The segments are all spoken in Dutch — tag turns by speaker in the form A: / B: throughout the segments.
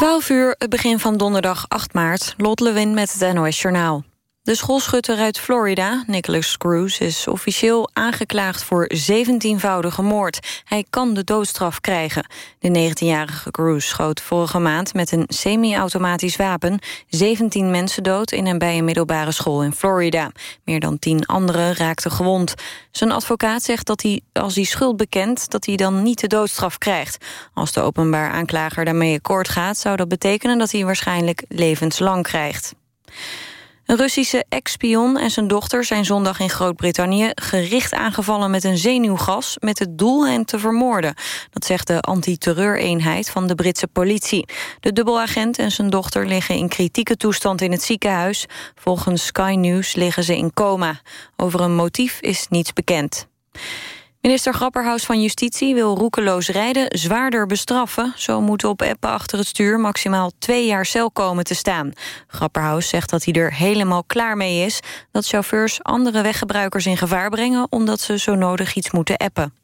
A: 12 uur, het begin van donderdag 8 maart. Lot Lewin met het NOS Journaal. De schoolschutter uit Florida, Nicholas Cruz, is officieel aangeklaagd voor 17-voudige moord. Hij kan de doodstraf krijgen. De 19-jarige Cruz schoot vorige maand met een semi-automatisch wapen 17 mensen dood in en bij een middelbare school in Florida. Meer dan 10 anderen raakten gewond. Zijn advocaat zegt dat hij, als hij schuld bekent, dat hij dan niet de doodstraf krijgt. Als de openbaar aanklager daarmee akkoord gaat, zou dat betekenen dat hij waarschijnlijk levenslang krijgt. Een Russische ex-spion en zijn dochter zijn zondag in Groot-Brittannië... gericht aangevallen met een zenuwgas met het doel hen te vermoorden. Dat zegt de antiterreureenheid van de Britse politie. De dubbelagent en zijn dochter liggen in kritieke toestand in het ziekenhuis. Volgens Sky News liggen ze in coma. Over een motief is niets bekend. Minister Grapperhaus van Justitie wil roekeloos rijden zwaarder bestraffen. Zo moeten op appen achter het stuur maximaal twee jaar cel komen te staan. Grapperhaus zegt dat hij er helemaal klaar mee is... dat chauffeurs andere weggebruikers in gevaar brengen... omdat ze zo nodig iets moeten appen.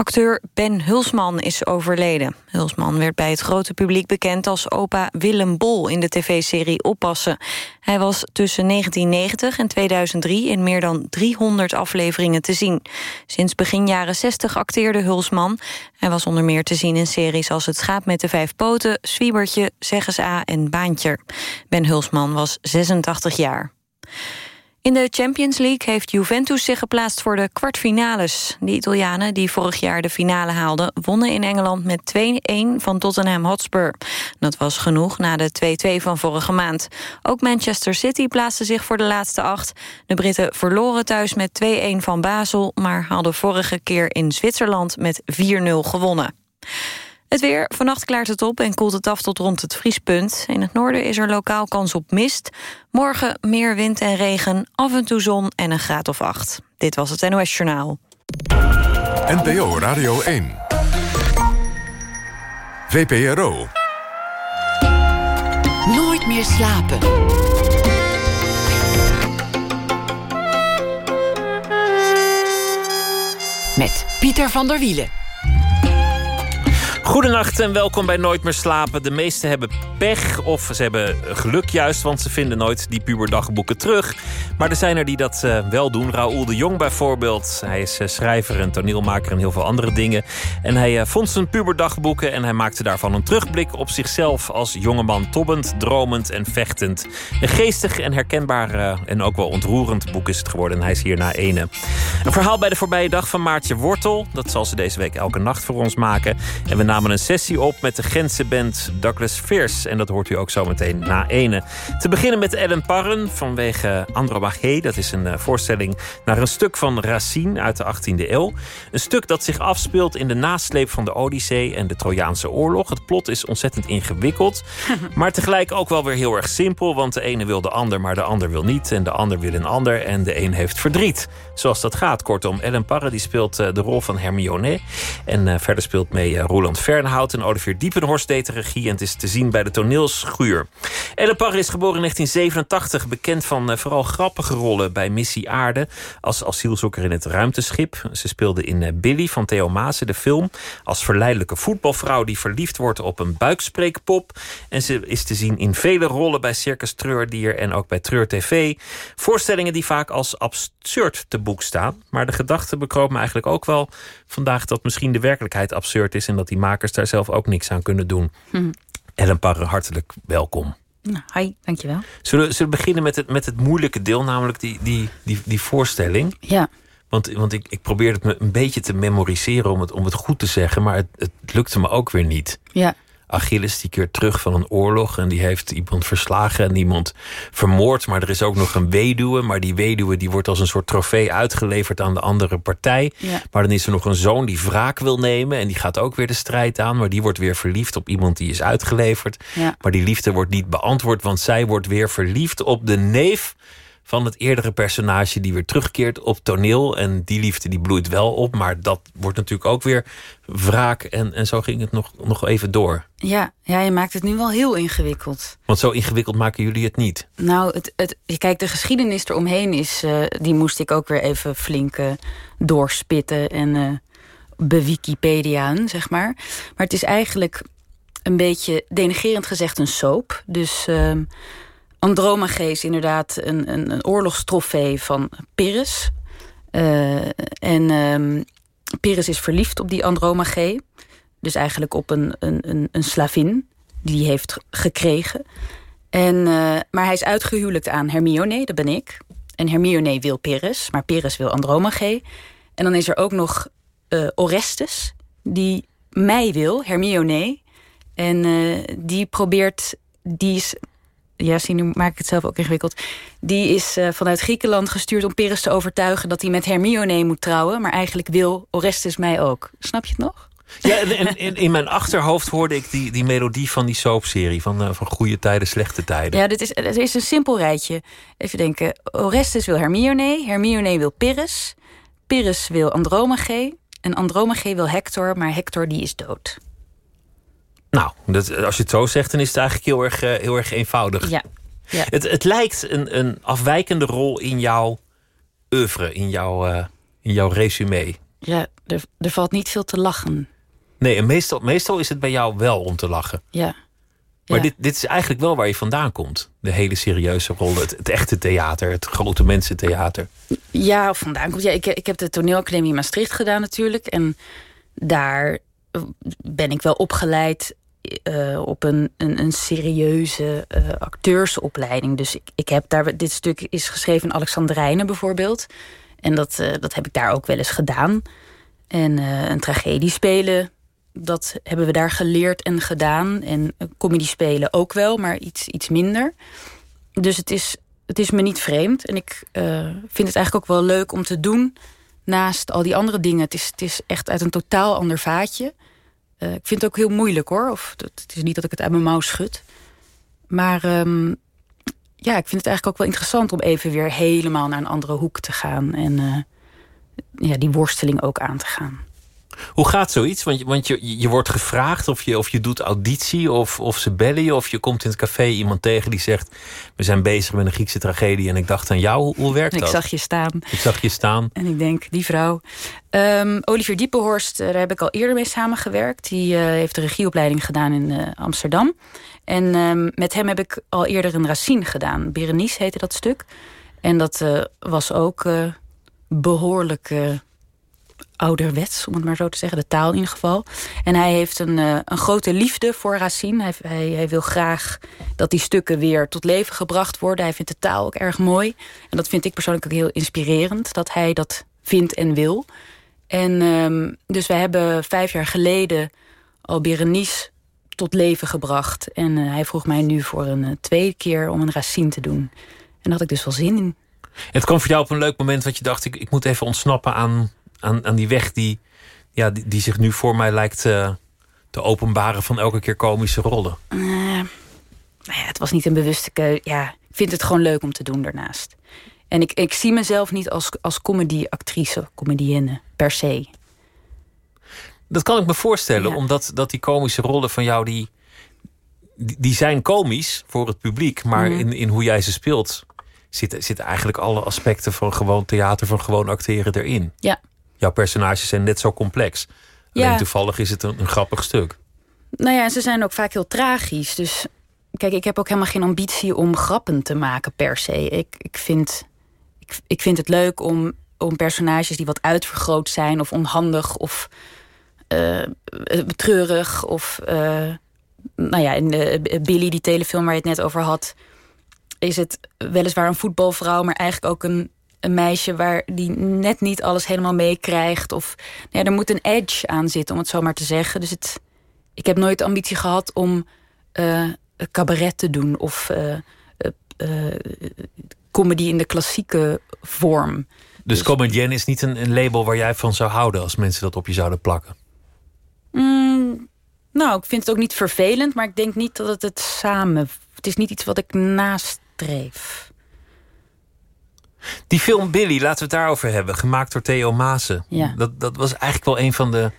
A: Acteur Ben Hulsman is overleden. Hulsman werd bij het grote publiek bekend als opa Willem Bol... in de tv-serie Oppassen. Hij was tussen 1990 en 2003 in meer dan 300 afleveringen te zien. Sinds begin jaren 60 acteerde Hulsman. Hij was onder meer te zien in series als Het schaap met de vijf poten... Zwiebertje, Zeggens A en Baantje. Ben Hulsman was 86 jaar. In de Champions League heeft Juventus zich geplaatst voor de kwartfinales. De Italianen, die vorig jaar de finale haalden... wonnen in Engeland met 2-1 van Tottenham Hotspur. Dat was genoeg na de 2-2 van vorige maand. Ook Manchester City plaatste zich voor de laatste acht. De Britten verloren thuis met 2-1 van Basel... maar hadden vorige keer in Zwitserland met 4-0 gewonnen. Het weer, vannacht klaart het op en koelt het af tot rond het vriespunt. In het noorden is er lokaal kans op mist. Morgen meer wind en regen, af en toe zon en een graad of acht. Dit was het NOS Journaal.
B: NPO Radio 1. VPRO.
C: Nooit meer slapen. Met Pieter van der Wielen.
D: Goedenacht en welkom bij Nooit meer slapen. De meesten hebben pech of ze hebben geluk juist... want ze vinden nooit die puberdagboeken terug. Maar er zijn er die dat uh, wel doen. Raoul de Jong bijvoorbeeld. Hij is uh, schrijver en toneelmaker en heel veel andere dingen. En hij uh, vond zijn puberdagboeken... en hij maakte daarvan een terugblik op zichzelf... als jongeman tobbend, dromend en vechtend. Een geestig en herkenbaar en ook wel ontroerend boek is het geworden. En hij is hier na ene. Een verhaal bij de voorbije dag van Maartje Wortel. Dat zal ze deze week elke nacht voor ons maken. En we namen een sessie op met de Gentse band Douglas Fierce. En dat hoort u ook zo meteen na ene. Te beginnen met Ellen Parren vanwege Dat is een uh, voorstelling naar een stuk van Racine uit de 18e eeuw. Een stuk dat zich afspeelt in de nasleep van de Odyssee en de Trojaanse oorlog. Het plot is ontzettend ingewikkeld. maar tegelijk ook wel weer heel erg simpel. Want de ene wil de ander, maar de ander wil niet. En de ander wil een ander. En de een heeft verdriet. Zoals dat gaat. Kortom, Ellen Parren die speelt uh, de rol van Hermione. En uh, verder speelt mee Roland Fernhout en Olivier Diepenhorst deed de regie. En het is te zien bij de toneelschuur. Ellen Parr is geboren in 1987. Bekend van vooral grappige rollen bij Missie Aarde. Als asielzoeker in het ruimteschip. Ze speelde in uh, Billy van Theo Maassen, de film. Als verleidelijke voetbalvrouw die verliefd wordt op een buikspreekpop. En ze is te zien in vele rollen bij Circus Treurdier en ook bij Treur TV. Voorstellingen die vaak als absurd te boek staan. Maar de gedachte bekroop me eigenlijk ook wel vandaag dat misschien de werkelijkheid absurd is. En dat die makers daar zelf ook niks aan kunnen doen. Hm. Ellen Parre, hartelijk welkom.
E: Nou, hi, dankjewel.
D: Zullen, zullen we beginnen met het, met het moeilijke deel, namelijk die, die, die, die voorstelling?
E: Ja.
D: Want, want ik, ik probeerde het me een beetje te memoriseren om het, om het goed te zeggen, maar het, het lukte me ook weer niet.
E: Ja.
D: Achilles die keert terug van een oorlog en die heeft iemand verslagen en iemand vermoord. Maar er is ook nog een weduwe, maar die weduwe die wordt als een soort trofee uitgeleverd aan de andere partij.
E: Ja.
D: Maar dan is er nog een zoon die wraak wil nemen en die gaat ook weer de strijd aan. Maar die wordt weer verliefd op iemand die is uitgeleverd.
E: Ja.
D: Maar die liefde wordt niet beantwoord, want zij wordt weer verliefd op de neef van het eerdere personage die weer terugkeert op toneel. En die liefde die bloeit wel op, maar dat wordt natuurlijk ook weer wraak. En, en zo ging het nog, nog even door.
E: Ja, ja, je maakt het nu wel heel ingewikkeld.
D: Want zo ingewikkeld maken jullie het niet.
E: Nou, het, het, kijk, de geschiedenis eromheen is... Uh, die moest ik ook weer even flink uh, doorspitten en uh, bewikipediaan, zeg maar. Maar het is eigenlijk een beetje denigerend gezegd een soap. Dus um, Andromache is inderdaad een, een, een oorlogstrofee van Pyrrhus. Uh, en um, Pyrrhus is verliefd op die Andromache. Dus eigenlijk op een, een, een, slavin die hij heeft gekregen. En, uh, maar hij is uitgehuwelijkt aan Hermione, dat ben ik. En Hermione wil Pyrrhus, maar Pyrrhus wil Andromache. En dan is er ook nog uh, Orestes, die mij wil, Hermione. En die probeert, die is, ja zie nu maak ik het zelf ook ingewikkeld. Die is uh, vanuit Griekenland gestuurd om Pyrrhus te overtuigen dat hij met Hermione moet trouwen. Maar eigenlijk wil Orestes mij ook. Snap je het nog?
D: Ja, en, en in mijn achterhoofd hoorde ik die, die melodie van die soapserie. Van, uh, van goede tijden, slechte tijden.
E: Ja, dit is, het is een simpel rijtje. Even denken. Orestes wil Hermione. Hermione wil Pyrrhus. Pyrrhus wil Andromache. En Andromache wil Hector, maar Hector die is dood.
D: Nou, dat, als je het zo zegt, dan is het eigenlijk heel erg, uh, heel erg eenvoudig.
E: Ja. ja.
D: Het, het lijkt een, een afwijkende rol in jouw oeuvre, in jouw, uh, in jouw resume.
E: Ja, er, er valt niet veel te lachen.
D: Nee, en meestal, meestal is het bij jou wel om te lachen.
E: Ja.
D: Maar
E: ja.
D: dit, dit is eigenlijk wel waar je vandaan komt. De hele serieuze rol, het, het echte theater, het grote mensentheater.
E: Ja, vandaan komt. Ja, ik, ik heb de toneelacademie in Maastricht gedaan natuurlijk. En daar ben ik wel opgeleid uh, op een, een, een serieuze uh, acteursopleiding. Dus ik, ik heb daar, dit stuk is geschreven in Alexandrijnen bijvoorbeeld. En dat, uh, dat heb ik daar ook wel eens gedaan. En een tragedie spelen, dat hebben we daar geleerd en gedaan. En comedy spelen ook wel, maar iets, iets minder. Dus het is, het is me niet vreemd. En ik vind het eigenlijk ook wel leuk om te doen naast al die andere dingen. Het is, het is echt uit een totaal ander vaatje. Uh, ik vind het ook heel moeilijk hoor. Of, het is niet dat ik het uit mijn mouw schud. Maar um, ja, ik vind het eigenlijk ook wel interessant om even weer helemaal naar een andere hoek te gaan. En uh, ja, die worsteling ook aan te gaan.
D: Hoe gaat zoiets? Want, je, want je, je wordt gevraagd of je, of je doet auditie of, of ze bellen je. Of je komt in het café iemand tegen die zegt... we zijn bezig met een Griekse tragedie en ik dacht aan jou. Hoe, hoe werkt
E: ik
D: dat?
E: Ik zag je staan.
D: Ik zag je staan.
E: En ik denk, die vrouw. Um, Olivier Diepenhorst, daar heb ik al eerder mee samengewerkt. Die uh, heeft de regieopleiding gedaan in uh, Amsterdam. En um, met hem heb ik al eerder een Racine gedaan. Berenice heette dat stuk. En dat uh, was ook behoorlijk ouderwets, om het maar zo te zeggen. De taal in ieder geval. En hij heeft een, uh, een grote liefde voor Racine. Hij, hij, hij, wil graag dat die stukken weer tot leven gebracht worden. Hij vindt de taal ook erg mooi. En dat vind ik persoonlijk ook heel inspirerend. Dat hij dat vindt en wil. En um, dus wij hebben vijf jaar geleden al Berenice tot leven gebracht. En uh, hij vroeg mij nu voor een uh, tweede keer om een Racine te doen. En daar had ik dus wel zin in.
D: Het kwam voor jou op een leuk moment dat je dacht... ik, ik moet even ontsnappen aan aan, aan die weg die, ja, die, die zich nu voor mij lijkt uh, te openbaren van elke keer komische rollen?
E: Uh, nou ja, het was niet een bewuste keuze. Ja, ik vind het gewoon leuk om te doen daarnaast. En ik, ik zie mezelf niet als, als comedy-actrice, comedienne, per se.
D: Dat kan ik me voorstellen, ja. omdat dat die komische rollen van jou... die, die, zijn komisch voor het publiek, maar mm. in, in hoe jij ze speelt... Zitten, zitten eigenlijk alle aspecten van gewoon theater, van gewoon acteren erin.
E: Ja.
D: Jouw personages zijn net zo complex. Alleen ja. toevallig is het een, een, grappig stuk.
E: Nou ja, en ze zijn ook vaak heel tragisch. Dus kijk, ik heb ook helemaal geen ambitie om grappen te maken per se. Ik, ik, vind, ik, ik vind het leuk om, om personages die wat uitvergroot zijn... of onhandig of uh, treurig of... Uh, nou ja, in de Billy, die telefilm waar je het net over had... is het weliswaar een voetbalvrouw... maar eigenlijk ook een, een meisje waar die net niet alles helemaal meekrijgt. Of ja, er moet een edge aan zitten, om het zo maar te zeggen. Dus het, ik heb nooit de ambitie gehad om uh, cabaret te doen... of uh, uh, comedy in de klassieke vorm.
D: Dus, dus comedienne is niet een, een, label waar jij van zou houden... als mensen dat op je zouden plakken?
E: Mm, nou, ik vind het ook niet vervelend... maar ik denk niet dat het het samen... Het is niet iets wat ik nastreef.
D: Die film Billy, laten we het daarover hebben. Gemaakt door Theo Maassen.
E: Ja.
D: Dat, dat was eigenlijk wel een van de,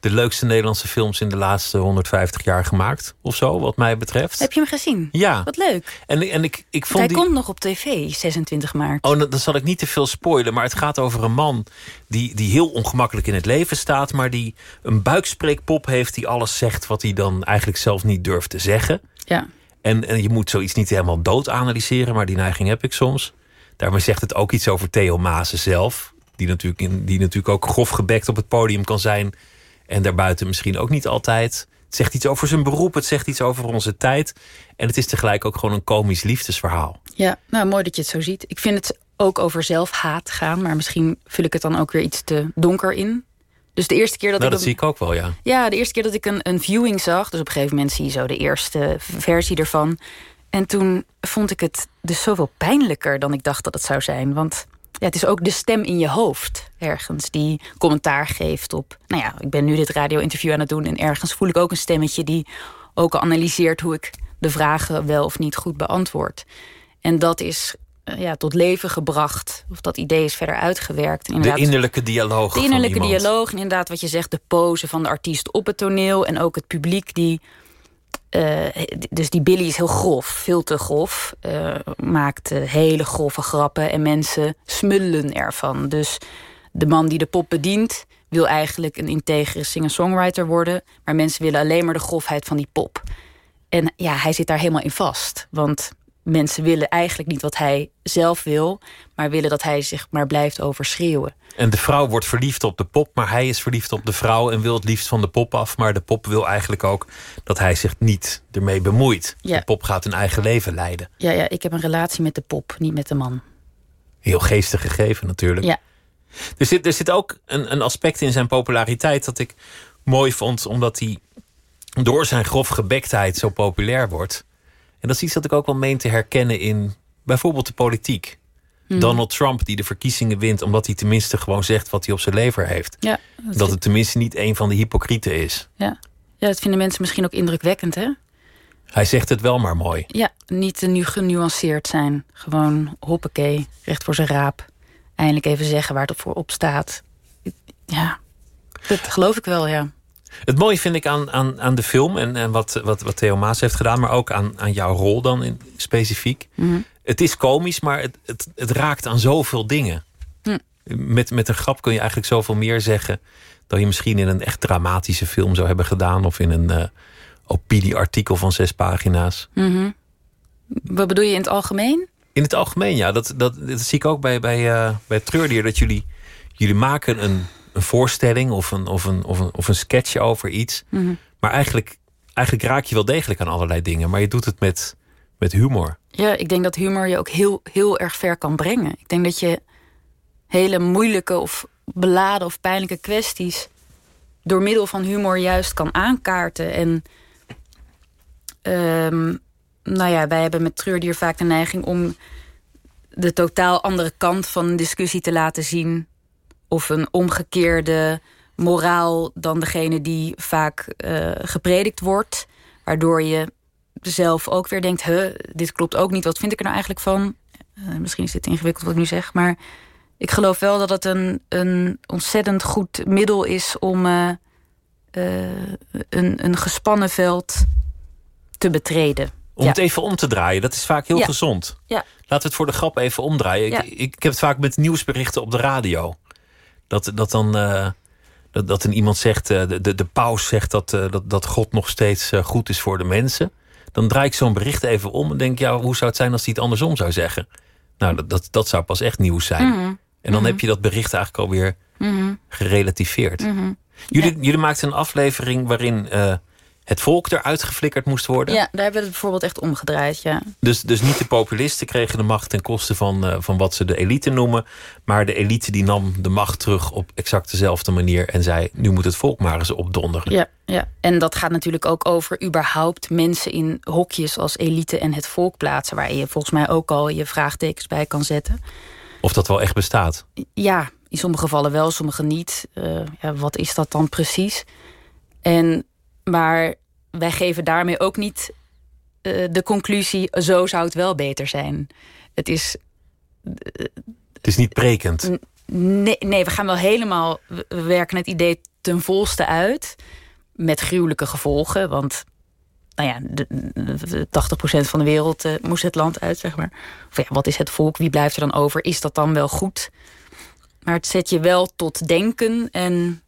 D: de leukste Nederlandse films in de laatste 150 jaar gemaakt. Of zo, wat mij betreft.
E: Heb je hem gezien?
D: Ja.
E: Wat leuk.
D: En, en ik, ik vond
E: hij
D: die...
E: komt nog op tv, 26 maart.
D: Oh, dan, dan zal ik niet te veel spoilen. Maar het gaat over een man die, die heel ongemakkelijk in het leven staat. Maar die een buikspreekpop heeft die alles zegt wat hij dan eigenlijk zelf niet durft te zeggen.
E: Ja.
D: En, en je moet zoiets niet helemaal dood analyseren, maar die neiging heb ik soms. Daarmee zegt het ook iets over Theo Maassen zelf. Die natuurlijk, in, die natuurlijk ook grof gebekt op het podium kan zijn. En daarbuiten misschien ook niet altijd. Het zegt iets over zijn beroep, het zegt iets over onze tijd. En het is tegelijk ook gewoon een komisch liefdesverhaal.
E: Ja, nou mooi dat je het zo ziet. Ik vind het ook over zelfhaat gaan, maar misschien vul ik het dan ook weer iets te donker in. Dus de eerste keer dat
D: nou,
E: ik.
D: dat zie ik ook wel, ja.
E: Ja, de eerste keer dat ik een, een viewing zag, dus op een gegeven moment zie je zo de eerste versie ervan. En toen vond ik het dus zoveel pijnlijker dan ik dacht dat het zou zijn. Want ja, het is ook de stem in je hoofd ergens die commentaar geeft op. Nou ja, ik ben nu dit radio-interview aan het doen en ergens voel ik ook een stemmetje die ook analyseert hoe ik de vragen wel of niet goed beantwoord. En dat is uh, ja, tot leven gebracht, of dat idee is verder uitgewerkt. En
D: de innerlijke dialoog.
E: De innerlijke dialoog en inderdaad wat je zegt, de pose van de artiest op het toneel en ook het publiek die. Uh, dus die Billy is heel grof, veel te grof. Uh, maakt uh, hele grove grappen en mensen smullen ervan. Dus de man die de pop bedient wil eigenlijk een integere singer-songwriter worden. Maar mensen willen alleen maar de grofheid van die pop. En ja, hij zit daar helemaal in vast. Want mensen willen eigenlijk niet wat hij zelf wil... maar willen dat hij zich maar blijft overschreeuwen.
D: En de vrouw wordt verliefd op de pop, maar hij is verliefd op de vrouw... en wil het liefst van de pop af. Maar de pop wil eigenlijk ook dat hij zich niet ermee bemoeit.
E: Ja.
D: De pop gaat een eigen leven leiden.
E: Ja, ja, ik heb een relatie met de pop, niet met de man.
D: Heel geestig gegeven natuurlijk.
E: Ja.
D: Er zit, er zit ook een, een aspect in zijn populariteit dat ik mooi vond... omdat hij door zijn grof gebektheid zo populair wordt. En dat is iets dat ik ook wel meen te herkennen in bijvoorbeeld de politiek.
E: Hmm.
D: Donald Trump die de verkiezingen wint omdat hij tenminste gewoon zegt wat hij op zijn lever heeft.
E: Ja,
D: Dat het tenminste niet een van de hypocrieten is.
E: Ja. ja, dat vinden mensen misschien ook indrukwekkend, hè?
D: Hij zegt het wel maar mooi.
E: Ja, niet te nu genuanceerd zijn. Gewoon hoppakee, recht voor zijn raap. Eindelijk even zeggen waar het voor op staat. Ja, dat geloof ik wel, ja.
D: Het mooie vind ik aan, aan, aan de film en, en wat, wat, wat Theo Maas heeft gedaan... maar ook aan, aan jouw rol dan in, specifiek.
E: Mhm.
D: Het is komisch, maar het, het, het raakt aan zoveel dingen.
E: Hm.
D: Met, met een grap kun je eigenlijk zoveel meer zeggen... dan je misschien in een echt dramatische film zou hebben gedaan... of in een uh, opinieartikel van zes pagina's.
E: Mhm. Wat bedoel je in het algemeen?
D: In het algemeen, ja. Dat, dat, dat zie ik ook bij, bij, uh, bij Treurdier. Dat jullie, jullie maken een, een voorstelling of een, of, een, of, een, of een sketch over iets.
E: Mhm.
D: Maar eigenlijk, eigenlijk raak je wel degelijk aan allerlei dingen. Maar je doet het met, met humor.
E: Ja, ik denk dat humor je ook heel, heel erg ver kan brengen. Ik denk dat je hele moeilijke of beladen of pijnlijke kwesties... door middel van humor juist kan aankaarten. En um, nou ja, wij hebben met Treurdier vaak de neiging om... de totaal andere kant van een discussie te laten zien... of een omgekeerde moraal dan degene die vaak uh, gepredikt wordt... waardoor je zelf ook weer denkt... Huh, dit klopt ook niet, wat vind ik er nou eigenlijk van? Uh, misschien is dit ingewikkeld wat ik nu zeg, maar... ik geloof wel dat het een, een ontzettend goed middel is... om uh, een, een gespannen veld te betreden.
D: Om
E: ja.
D: het even om te draaien, dat is vaak heel
E: Ja.
D: gezond.
E: Ja.
D: Laten we het voor de grap even omdraaien. Ik, ik heb het vaak met nieuwsberichten op de radio. Dat, dat dan... eh, dat, dat een iemand zegt, eh, de, de, de paus zegt dat, eh, dat, dat God nog steeds goed is voor de mensen. Dan draai ik zo'n bericht even om en denk, ja, hoe zou het zijn als hij het andersom zou zeggen? Nou, dat, dat, dat zou pas echt nieuws zijn.
E: Mhm.
D: En dan heb je dat bericht eigenlijk alweer
E: Mhm.
D: gerelativeerd.
E: Mhm.
D: Jullie, jullie maakten een aflevering waarin het volk eruit geflikkerd moest worden.
E: Ja, daar hebben we het bijvoorbeeld echt omgedraaid, ja.
D: Dus, dus niet de populisten kregen de macht ten koste van, eh, van wat ze de elite noemen. Maar de elite die nam de macht terug op exact dezelfde manier. En zei, nu moet het volk maar eens opdonderen.
E: Ja, ja. En dat gaat natuurlijk ook over überhaupt mensen in hokjes als elite en het volk plaatsen. Waar je volgens mij ook al je vraagtekens bij kan zetten.
D: Of dat wel echt bestaat.
E: Ja, in sommige gevallen wel, sommige niet. Eh, ja, wat is dat dan precies? En, maar wij geven daarmee ook niet eh, de conclusie... zo zou het wel beter zijn. Het is...
D: Het is niet prekend.
E: Nee, nee, we gaan wel helemaal... We we werken het idee ten volste uit. Met gruwelijke gevolgen. Want nou ja, de, de 80% van de wereld uh, moest het land uit, zeg maar. Of ja, wat is het volk? Wie blijft er dan over? Is dat dan wel goed? Maar het zet je wel tot denken en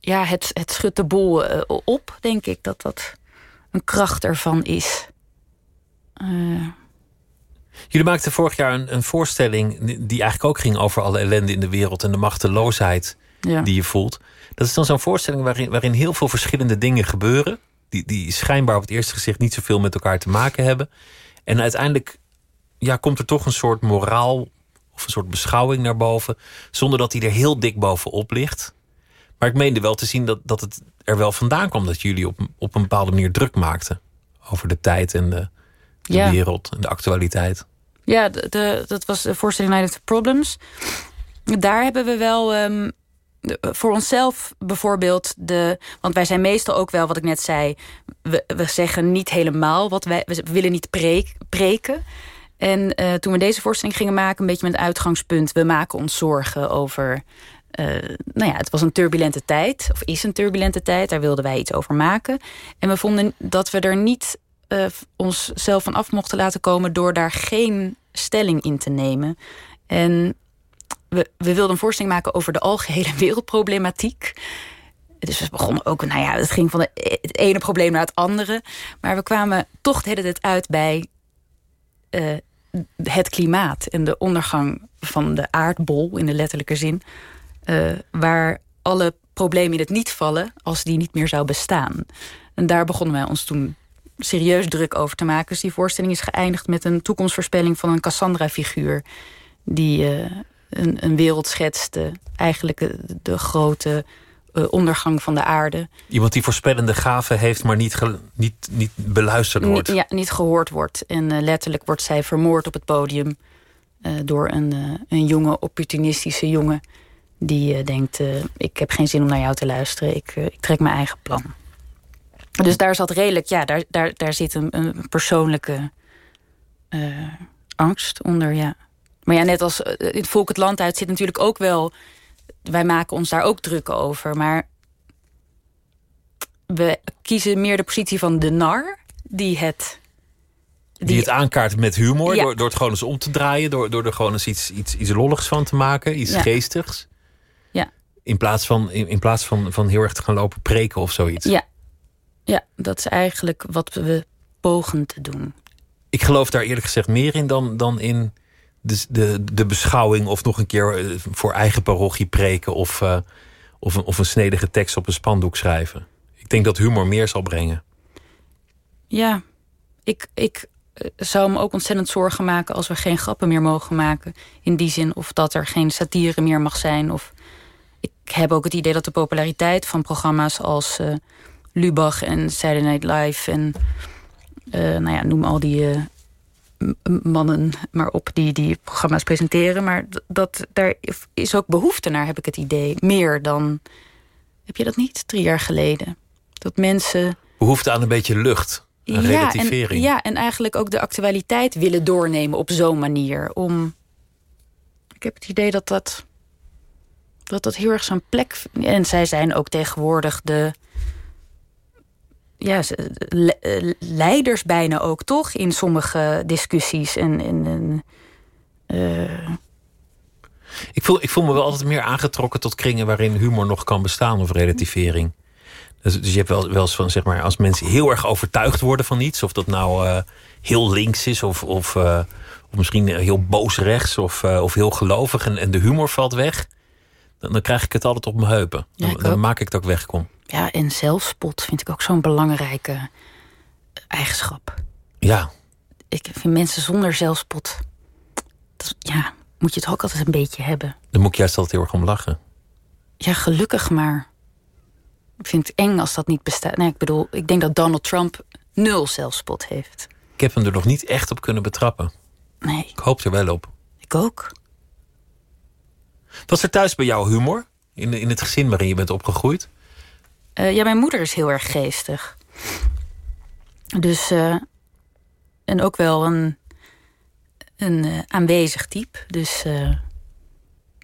E: ja, het, het schudt de boel uh, op, denk ik. Dat dat een kracht ervan is. Uh,
D: Jullie maakten vorig jaar een, een, voorstelling die eigenlijk ook ging over alle ellende in de wereld en de machteloosheid
E: ja.
D: die je voelt. Dat is dan zo'n voorstelling waarin, waarin heel veel verschillende dingen gebeuren. Die, die schijnbaar op het eerste gezicht niet zoveel met elkaar te maken hebben. En uiteindelijk ja, komt er toch een soort moraal of een soort beschouwing naar boven. Zonder dat die er heel dik bovenop ligt. Maar ik meende wel te zien dat, dat het er wel vandaan kwam dat jullie op, op een bepaalde manier druk maakten. Over de tijd en de, de
E: Ja.
D: wereld en de actualiteit.
E: Ja, de, de- dat was de voorstelling Night of the Problems. Daar hebben we wel ehm, voor onszelf bijvoorbeeld de... Want wij zijn meestal ook wel, wat ik net zei... we, we zeggen niet helemaal wat wij... We willen niet preek- preken. En eh, toen we deze voorstelling gingen maken... een beetje met het uitgangspunt... we maken ons zorgen over... eh, nou ja, het was een turbulente tijd, of is een turbulente tijd. Daar wilden wij iets over maken. En we vonden dat we er niet eh, onszelf van af mochten laten komen... door daar geen stelling in te nemen. En we, we wilden een voorstelling maken over de algehele wereldproblematiek. Dus we begonnen ook, nou ja, het ging van het ene probleem naar het andere. Maar we kwamen toch de hele uit bij eh, het klimaat en de ondergang van de aardbol in de letterlijke zin. Eh, waar alle problemen in het niet vallen als die niet meer zou bestaan. En daar begonnen wij ons toen serieus druk over te maken. Dus die voorstelling is geëindigd met een toekomstvoorspelling van een Cassandra-figuur. Die eh, een, een wereld schetste. Eigenlijk eh, de grote ondergang van de aarde.
D: Iemand die voorspellende gaven heeft, maar niet, niet, niet beluisterd wordt.
E: Ja, niet gehoord wordt. En letterlijk wordt zij vermoord op het podium. door een, een jonge, opportunistische jongen. Die eh, denkt, eh, ik heb geen zin om naar jou te luisteren. Ik, eh, ik trek mijn eigen plan. Dus daar zat redelijk, ja, daar, daar, daar zit een, een persoonlijke angst onder, ja. Maar ja, net als het volk het land uit zit natuurlijk ook wel... Wij maken ons daar ook druk over, maar we kiezen meer de positie van de nar die het.
D: Die het aankaart met humor,
E: Ja.
D: door, door het gewoon eens om te draaien. Door, door er gewoon eens iets, iets, iets lolligs van te maken, iets
E: Ja.
D: geestigs. In plaats, van, in, in plaats van, van heel erg te gaan lopen preken of zoiets.
E: Ja. ja, dat is eigenlijk wat we pogen te doen.
D: Ik geloof daar eerlijk gezegd meer in dan, dan in de, de, de beschouwing... of nog een keer eh, voor eigen parochie preken... Of, eh, of, een, of een snedige tekst op een spandoek schrijven. Ik denk dat humor meer zal brengen.
E: Ja, ik, ik eh, zou me ook ontzettend zorgen maken als we geen grappen meer mogen maken. In die zin, of dat er geen satire meer mag zijn. Of ik heb ook het idee dat de populariteit van programma's als eh, Lubach en Saturday Night Live en eh, nou ja, noem al die eh, mannen maar op die die programma's presenteren. Maar dat daar is ook behoefte naar, heb ik het idee. Meer dan. Heb je dat niet? Drie jaar geleden. Dat mensen.
D: Behoefte aan een beetje lucht. Een relativering.
E: En, ja, en eigenlijk ook de actualiteit willen doornemen op zo'n manier. Om. Ik heb het idee dat dat. Dat dat heel erg zijn plek. En zij zijn ook tegenwoordig de. Ja, eh, leiders bijna ook, toch? In sommige discussies. En, en, eh,
D: Ik voel, ik voel me wel altijd meer aangetrokken tot kringen waarin humor nog kan bestaan of relativering. Dus, dus je hebt wel, wel eens van, zeg maar, als mensen heel erg overtuigd worden van iets, of dat nou eh, heel links is, of, of, of misschien heel boos rechts, of, of heel gelovig en, en de humor valt weg, dan, dan krijg ik het altijd op mijn heupen. Dan, dan
E: ook.
D: maak ik dat ik wegkom.
E: ja, en zelfspot vind ik ook zo'n belangrijke eigenschap.
D: Ja,
E: ik vind mensen zonder zelfspot. Dat, ja, moet je het ook altijd een beetje hebben.
D: daar moet ik juist altijd heel erg om lachen.
E: Ja, gelukkig maar. Ik vind het eng als dat niet bestaat. Nee, ik bedoel, ik denk dat Donald Trump nul zelfspot heeft.
D: Ik heb hem er nog niet echt op kunnen betrappen.
E: Nee,
D: Ik hoop er wel op.
E: ik ook.
D: Was er thuis bij jou humor? In, in het gezin waarin je bent opgegroeid?
E: Eh, ja, mijn moeder is heel erg geestig. Dus, eh, en ook wel een, een eh, aanwezig type. Dus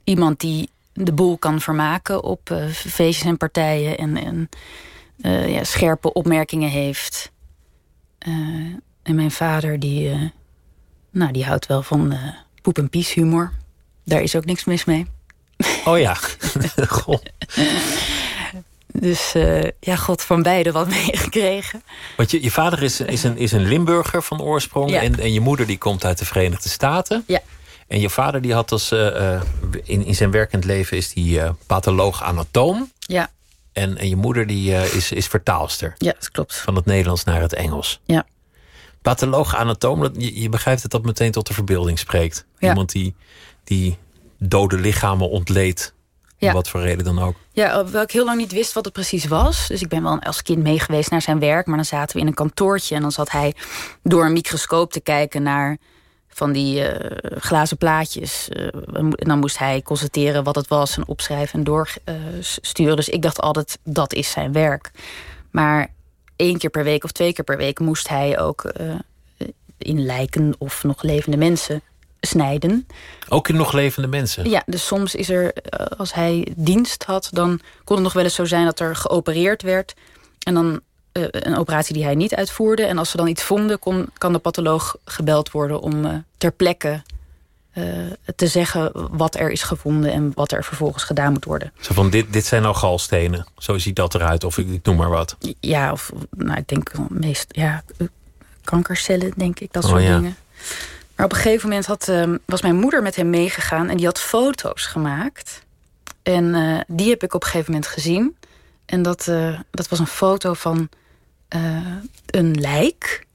E: iemand die de boel kan vermaken op feestjes en partijen. En, en ja, scherpe opmerkingen heeft. en mijn vader, die, nou, die houdt wel van poep- en pies humor. Daar is ook niks mis mee.
D: Oh ja, Goh.
E: Dus uh, ja, god, van beide wat meegekregen.
D: Want je, je vader is, is, een, is een Limburger van oorsprong.
E: Ja.
D: En, en je moeder die komt uit de Verenigde Staten.
E: Ja.
D: En je vader die had als, uh, in, in zijn werkend leven is die uh, patholoog-anatoom.
E: Ja.
D: En, en je moeder die is, is vertaalster.
E: Ja, dat klopt.
D: Van het Nederlands naar het Engels.
E: Ja.
D: Patholoog-anatoom, je, je begrijpt dat dat meteen tot de verbeelding spreekt.
E: Ja.
D: Iemand die, die dode lichamen ontleedt.
E: Ja.
D: Om wat voor reden dan ook.
E: Ja, wel ik heel lang niet wist wat het precies was. Dus ik ben wel als kind mee geweest naar zijn werk. Maar dan zaten we in een kantoortje. En dan zat hij door een microscoop te kijken naar van die uh, glazen plaatjes. Uh, en dan moest hij constateren wat het was en opschrijven en doorsturen. Uh, dus ik dacht altijd, dat is zijn werk. Maar één keer per week of twee keer per week moest hij ook eh, in lijken of nog levende mensen snijden.
D: Ook in nog levende mensen?
E: Ja, dus soms is er, eh, als hij dienst had... dan kon het nog wel eens zo zijn dat er geopereerd werd. En dan uh, een operatie die hij niet uitvoerde. En als ze dan iets vonden, kon, kan de patholoog gebeld worden... om uh, ter plekke te zeggen wat er is gevonden... en wat er vervolgens gedaan moet worden.
D: Zo van, dit, dit zijn nou galstenen. Zo ziet dat eruit, of ik, ik noem maar wat.
E: Ja, of nou, ik denk meest... Ja, kankercellen, denk ik, dat
D: oh,
E: soort
D: ja.
E: dingen. Maar op een gegeven moment had, uh, was mijn moeder met hem meegegaan... en die had foto's gemaakt. En uh, die heb ik op een gegeven moment gezien. En dat, uh, dat was een foto van een lijk.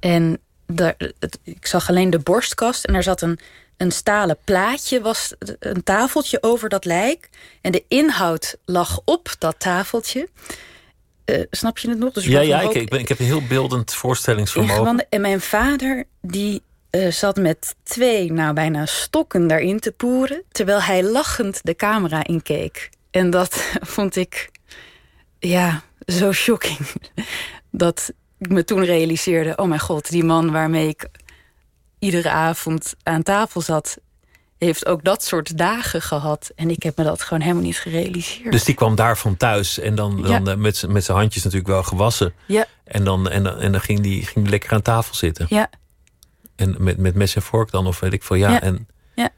E: En daar, het, ik zag alleen de borstkast. En daar zat een, een stalen plaatje, was een tafeltje over dat lijk. En de inhoud lag op dat tafeltje... Uh, snap je het nog? Dus
D: ja, ja ik, ik, ben, ik heb een heel beeldend voorstellingsvermogen.
E: En mijn vader, die uh, zat met twee, nou bijna stokken daarin te poeren... terwijl hij lachend de camera inkeek. En dat vond ik, ja, zo shocking. Dat ik me toen realiseerde... oh mijn god, die man waarmee ik iedere avond aan tafel zat... heeft ook dat soort dagen gehad. En ik heb me dat gewoon helemaal niet gerealiseerd.
D: Dus die kwam daar van thuis en dan, uh, met, met zijn handjes natuurlijk wel gewassen.
E: Ja,
D: En dan, en, dan- en dan ging die, ging die lekker aan tafel zitten.
E: ja,
D: En met, met mes en vork dan, of weet ik veel. Ja,
E: Ja.
D: En,
E: Ja.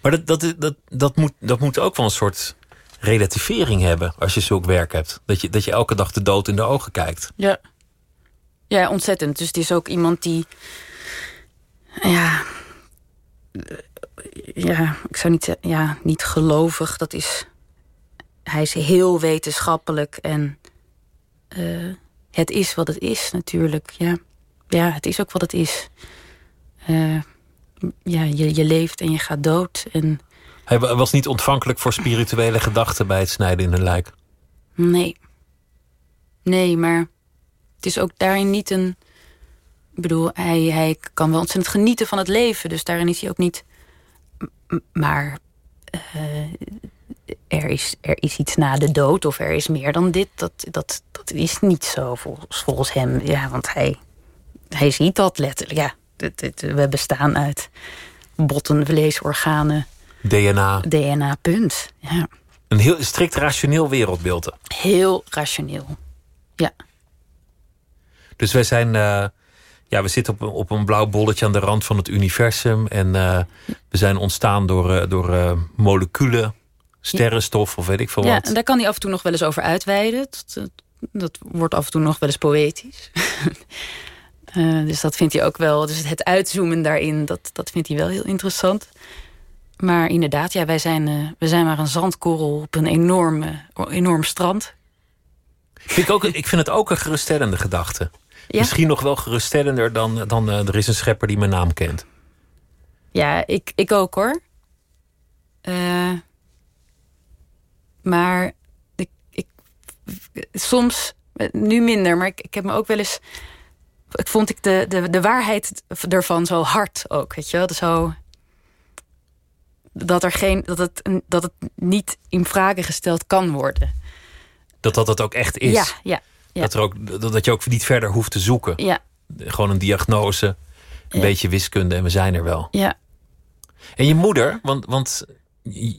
D: Maar dat, dat, dat, dat, moet, dat moet ook wel een soort relativering hebben als je zulk werk hebt. Dat je, dat je elke dag de dood in de ogen kijkt.
E: ja. Ja, ontzettend. Dus het is ook iemand die... Ja... eh, Ja, ik zou niet zeggen... Ja, niet gelovig. Dat is... Hij is heel wetenschappelijk en... eh, het is wat het is natuurlijk. Ja, ja het is ook wat het is. Eh, ja, je, je leeft en je gaat dood. En
D: Hij wa- was niet ontvankelijk voor spirituele gedachten bij het snijden in een lijk.
E: Nee. Nee, maar het is ook daarin niet een... Ik bedoel, hij, hij kan wel ontzettend genieten van het leven. Dus daarin is hij ook niet... Maar eh, er, is, er is iets na de dood of er is meer dan dit. Dat, dat, dat is niet zo volgens, volgens hem. Ja, want hij, hij ziet dat letterlijk. Ja, we bestaan uit botten, vlees, organen,
D: DNA.
E: DNA, punt. Ja,
D: Een heel strikt rationeel wereldbeeld.
E: heel rationeel. Ja.
D: Dus wij zijn. eh, ja, we zitten op, een- op een blauw bolletje aan de rand van het universum. En eh, we zijn ontstaan door, eh, door moleculen, sterrenstof of weet ik veel
E: Ja,
D: wat.
E: en daar kan hij af en toe nog wel eens over uitweiden. Dat, dat wordt af en toe nog wel eens poëtisch. Eh, dus dat vindt hij ook wel. Dus het uitzoomen daarin, dat, dat vindt hij wel heel interessant. Maar inderdaad, ja, wij zijn, eh, we zijn maar een zandkorrel op een enorm, eh, enorm strand.
D: Vind ik, ook, ik vind het ook een geruststellende gedachte.
E: Ja?
D: Misschien nog wel geruststellender dan, dan eh, er is een schepper die mijn naam kent.
E: Ja, ik, ik ook hoor. Maar ik, ik, soms, nu minder, maar ik, ik heb me ook wel eens. Ik vond ik de, de, de waarheid ervan zo hard ook, weet je wel? Zo, dat, er geen, dat, het, dat het niet in vragen gesteld kan worden.
D: Dat dat het ook echt is.
E: Ja, ja, ja.
D: Dat, er ook, dat dat je ook niet verder hoeft te zoeken.
E: ja,
D: Gewoon een diagnose, een
E: Ja.
D: beetje wiskunde en we zijn er wel.
E: ja.
D: En je moeder, want, want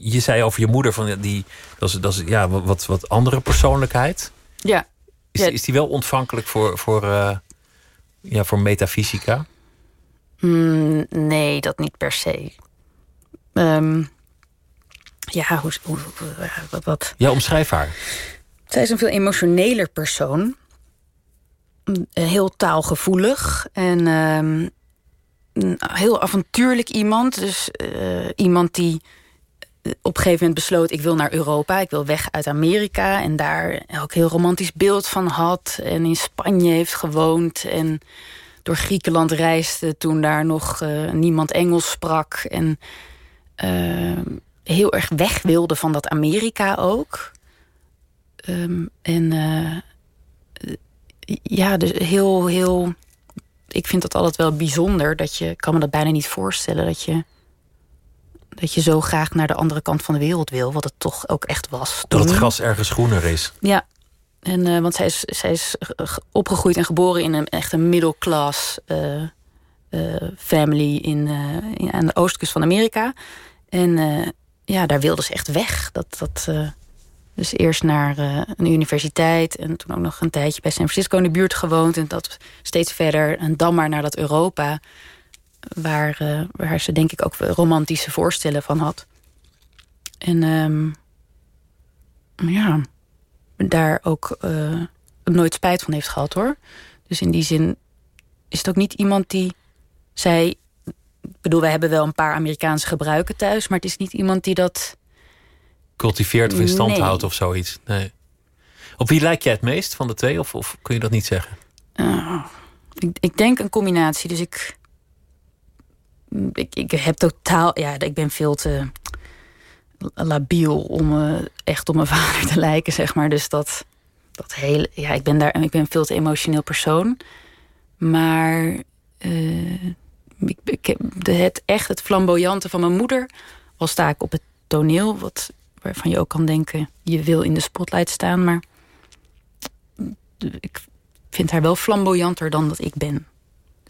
D: je zei over je moeder van die dat is, dat is ja wat, wat andere persoonlijkheid.
E: Ja.
D: Is,
E: ja.
D: is die wel ontvankelijk voor, voor, uh, ja, voor metafysica?
E: Mm, nee, dat niet per se. Um, ja, hoe, hoe, wat, wat?
D: Ja, omschrijf haar.
E: Zij is een veel emotioneler persoon. Heel taalgevoelig en um, heel avontuurlijk iemand. Dus uh, iemand die op een gegeven moment besloot... ik wil naar Europa, ik wil weg uit Amerika... en daar ook heel romantisch beeld van had. En in Spanje heeft gewoond en door Griekenland reisde... toen daar nog uh, niemand Engels sprak. En uh, heel erg weg wilde van dat Amerika ook. Um, en uh, ja, dus heel, heel... Ik vind dat altijd wel bijzonder. Dat je, ik kan me dat bijna niet voorstellen. Dat je, dat je zo graag naar de andere kant van de wereld wil. Wat het toch ook echt was.
D: Dat het gras ergens groener is.
E: Ja. En, uh, want zij is, zij is opgegroeid en geboren in een echt een middle class uh, uh, family in, in, aan de oostkust van Amerika. En ja, daar wilde ze echt weg. Dat, dat, dus eerst naar een universiteit en toen ook nog een tijdje bij San Francisco in de buurt gewoond. En dat steeds verder en dan maar naar dat Europa. Waar, uh, waar ze denk ik ook romantische voorstellen van had. En um, ja, daar ook uh, nooit spijt van heeft gehad hoor. Dus in die zin is het ook niet iemand die zei... Ik bedoel, wij hebben wel een paar Amerikaanse gebruiken thuis... maar het is niet iemand die dat...
D: Cultiveert of in stand nee. houdt of zoiets. Nee. Op wie lijk jij het meest van de twee? Of, of kun je dat niet zeggen?
E: Uh, ik, ik denk een combinatie. Dus ik ik, ik heb totaal... Ja, ik ben veel te labiel om uh, echt op mijn vader te lijken, zeg maar. Dus dat, dat hele... Ja, ik ben daar... Ik ben veel te emotioneel persoon. Maar... Uh, ik, ik het echt het flamboyante van mijn moeder... al sta ik op het toneel... Wat, waarvan je ook kan denken... je wil in de spotlight staan, maar... ik vind haar wel flamboyanter dan dat ik ben.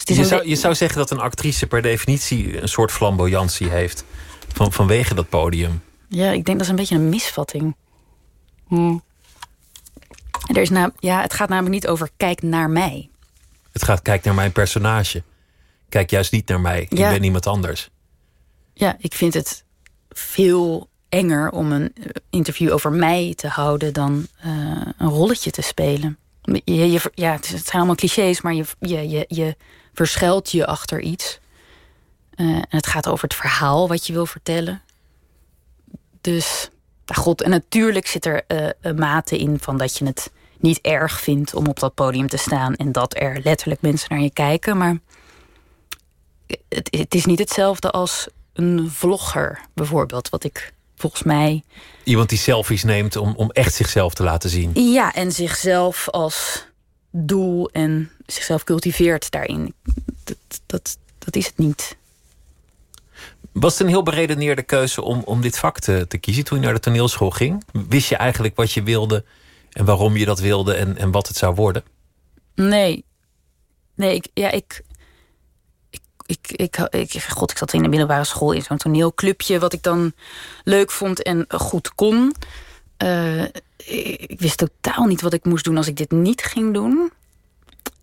D: Dus je, zou, je zou zeggen dat een actrice per definitie een soort flamboyantie heeft. Van, vanwege dat podium.
E: Ja, ik denk dat is een beetje een misvatting. Hm. Er is na, ja, het gaat namelijk niet over kijk naar mij.
D: Het gaat kijk naar mijn personage. Kijk juist niet naar mij. Ja. Ik ben iemand anders.
E: Ja, ik vind het veel enger om een interview over mij te houden... dan uh, een rolletje te spelen. Je, je, ja, het zijn allemaal clichés, maar je, je, je, je verschuilt je achter iets. Uh, en het gaat over het verhaal wat je wil vertellen. Dus, nou god, en natuurlijk zit er uh, een mate in van dat je het niet erg vindt om op dat podium te staan en dat er letterlijk mensen naar je kijken. Maar het, het is niet hetzelfde als een vlogger, bijvoorbeeld, wat ik volgens mij.
D: Iemand die selfies neemt om, om echt zichzelf te laten zien.
E: Ja, en zichzelf als doel en zichzelf cultiveert daarin. Dat, dat, dat is het niet.
D: Was het een heel beredeneerde keuze om, om dit vak te, te kiezen toen je naar de toneelschool ging? Wist je eigenlijk wat je wilde en waarom je dat wilde en, en wat het zou worden?
E: Nee. Nee, ik, ja, ik, ik, ik, ik, ik, God, ik zat in de middelbare school in zo'n toneelclubje... wat ik dan leuk vond en goed kon. Uh, ik wist totaal niet wat ik moest doen als ik dit niet ging doen.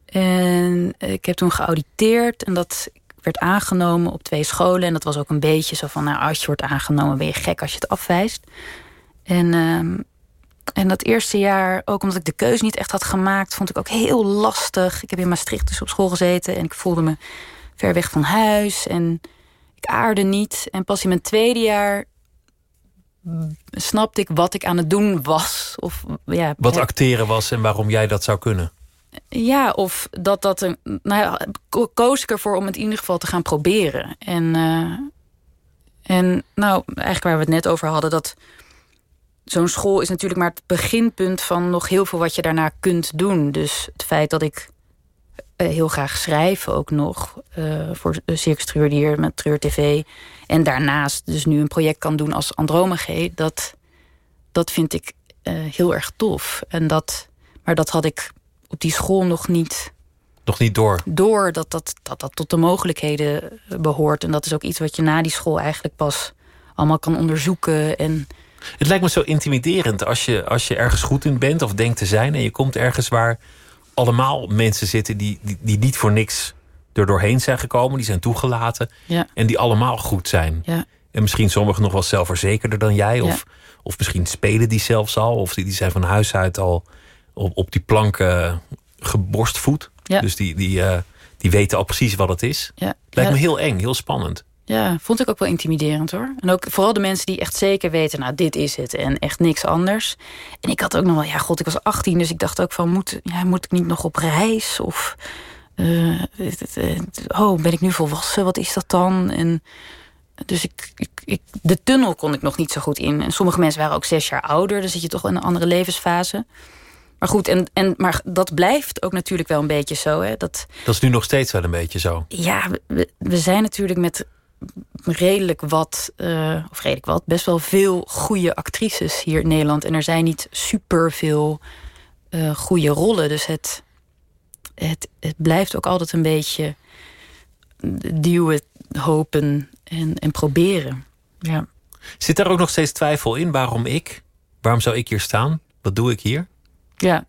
E: En ik heb toen geauditeerd en dat werd aangenomen op twee scholen. En dat was ook een beetje zo van, nou, als je wordt aangenomen ben je gek als je het afwijst. En, uh, en dat eerste jaar, ook omdat ik de keuze niet echt had gemaakt... vond ik ook heel lastig. Ik heb in Maastricht dus op school gezeten en ik voelde me ver weg van huis. En ik aarde niet. En pas in mijn tweede jaar snapte ik wat ik aan het doen was. Of, ja,
D: wat acteren was en waarom jij dat zou kunnen.
E: Ja, of dat dat een. Nou ja, koos ik ervoor om het in ieder geval te gaan proberen. En, uh, en nou, eigenlijk waar we het net over hadden, dat zo'n school is natuurlijk maar het beginpunt van nog heel veel wat je daarna kunt doen. Dus het feit dat ik uh, heel graag schrijf ook nog uh, voor Circus Treurdier met Treur TV. En daarnaast dus nu een project kan doen als Andromege. Dat, dat vind ik heel erg tof. En dat, maar dat had ik op die school nog niet...
D: Nog niet door?
E: Door dat dat, dat dat tot de mogelijkheden behoort. En dat is ook iets wat je na die school eigenlijk pas allemaal kan onderzoeken. En...
D: Het lijkt me zo intimiderend als je, als je ergens goed in bent of denkt te zijn. En je komt ergens waar allemaal mensen zitten die, die, die niet voor niks er doorheen zijn gekomen. Die zijn toegelaten.
E: Ja.
D: En die allemaal goed zijn.
E: Ja.
D: En misschien sommigen nog wel zelfverzekerder dan jij. Of, of misschien spelen die zelfs al. Of die, die zijn van huis uit al op, op die planken geborstvoed.
E: Ja.
D: Dus die, die, uh, die weten al precies wat het is.
E: Ja.
D: Lijkt me heel eng, heel spannend.
E: Ja, vond ik ook wel intimiderend hoor. En ook vooral de mensen die echt zeker weten, nou dit is het en echt niks anders. En ik had ook nog wel, ja god, ik was 18, dus ik dacht ook van, moet, ja, moet ik niet nog op reis? Of, uh, oh, ben ik nu volwassen? Wat is dat dan? En dus ik, ik, ik, de tunnel kon ik nog niet zo goed in. En sommige mensen waren ook zes jaar ouder, dan zit je toch in een andere levensfase. Maar goed, en, en, maar dat blijft ook natuurlijk wel een beetje zo. Hè? Dat,
D: dat is nu nog steeds wel een beetje zo.
E: Ja, we, we zijn natuurlijk met redelijk wat, uh, of redelijk wat, best wel veel goede actrices hier in Nederland. En er zijn niet super veel uh, goede rollen. Dus het, het, het blijft ook altijd een beetje duwen, hopen en, en proberen. Ja.
D: Zit daar ook nog steeds twijfel in? Waarom ik? Waarom zou ik hier staan? Wat doe ik hier?
E: Ja.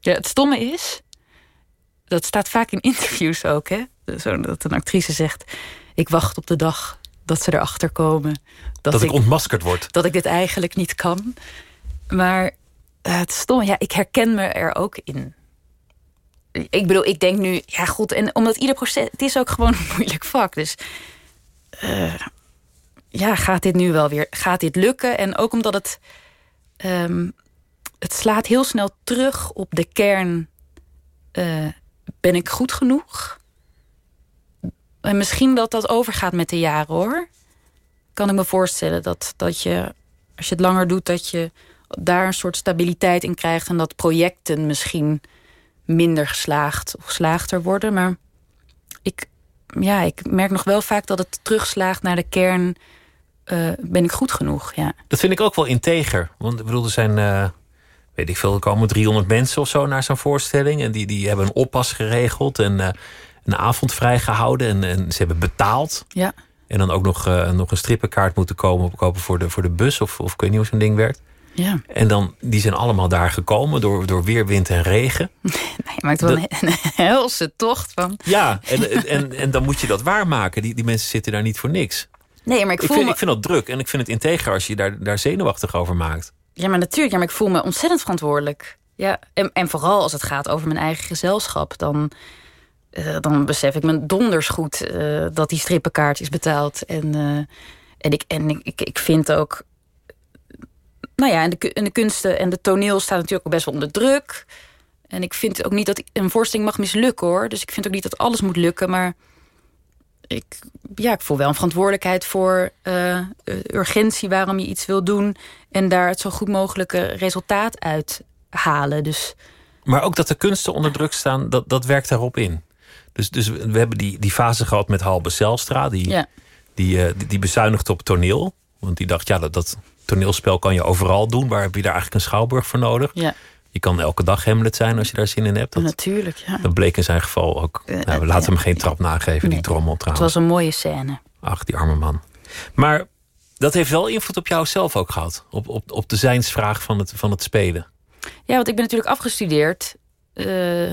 E: ja, het stomme is, dat staat vaak in interviews ook, hè? Zo dat een actrice zegt: Ik wacht op de dag dat ze erachter komen.
D: Dat, dat ik, ik ontmaskerd word.
E: Dat ik dit eigenlijk niet kan. Maar uh, het stomme, ja, ik herken me er ook in. Ik bedoel, ik denk nu, ja goed, en omdat ieder proces, het is ook gewoon een moeilijk vak. Dus uh, ja, gaat dit nu wel weer, gaat dit lukken? En ook omdat het, um, het slaat heel snel terug op de kern. Uh, ben ik goed genoeg? En misschien dat dat overgaat met de jaren hoor. Kan ik me voorstellen dat, dat je, als je het langer doet, dat je daar een soort stabiliteit in krijgt. En dat projecten misschien minder geslaagd of geslaagder worden. Maar ik, ja, ik merk nog wel vaak dat het terugslaagt naar de kern. Uh, ben ik goed genoeg? Ja.
D: Dat vind ik ook wel integer. Want ik bedoel, er zijn, uh, weet ik veel, er komen 300 mensen of zo naar zo'n voorstelling. En die, die hebben een oppas geregeld en uh, een avond vrijgehouden. En, en ze hebben betaald.
E: Ja.
D: En dan ook nog, nog een strippenkaart moeten komen kopen voor de, voor de bus. Of, of ik weet niet hoe zo'n ding werkt.
E: Ja.
D: En dan, die zijn allemaal daar gekomen door, door weer, wind en regen.
E: Nee, je maakt wel dat, een, helse tocht van.
D: Ja, en, en, en dan moet je dat waarmaken. Die, die mensen zitten daar niet voor niks.
E: Nee, maar ik,
D: ik
E: voel
D: vind,
E: me...
D: ik vind dat druk en ik vind het integer als je daar, daar zenuwachtig over maakt.
E: Ja, maar natuurlijk. Ja, maar ik voel me ontzettend verantwoordelijk. Ja, en, en vooral als het gaat over mijn eigen gezelschap, dan, uh, dan besef ik me donders goed uh, dat die strippenkaart is betaald. En, uh, en, ik, en ik, ik vind ook nou ja, en de, en de kunsten en de toneel staat natuurlijk ook best wel onder druk. En ik vind ook niet dat een voorstelling mag mislukken hoor. Dus ik vind ook niet dat alles moet lukken. Maar ik, ja, ik voel wel een verantwoordelijkheid voor uh, urgentie waarom je iets wil doen. En daar het zo goed mogelijke resultaat uit halen. Dus,
D: maar ook dat de kunsten onder druk staan, dat, dat werkt daarop in. Dus, dus we hebben die, die fase gehad met Halbe Zelstra. Die,
E: ja.
D: die, uh, die, die bezuinigde op toneel. Want die dacht, ja, dat, dat toneelspel kan je overal doen. Waar heb je daar eigenlijk een schouwburg voor nodig?
E: Ja.
D: Je kan elke dag Hamlet zijn als je daar zin in hebt. Dat,
E: Natuurlijk, ja.
D: Dat bleek in zijn geval ook. Uh, nou, we laten hem geen trap nageven, nee. die trommel trouwens.
E: Het was een mooie scène.
D: Ach, die arme man. Maar dat heeft wel invloed op jou zelf ook gehad. Op, op, op de zijnsvraag van het, van het spelen.
E: Ja, want ik ben natuurlijk afgestudeerd. Uh,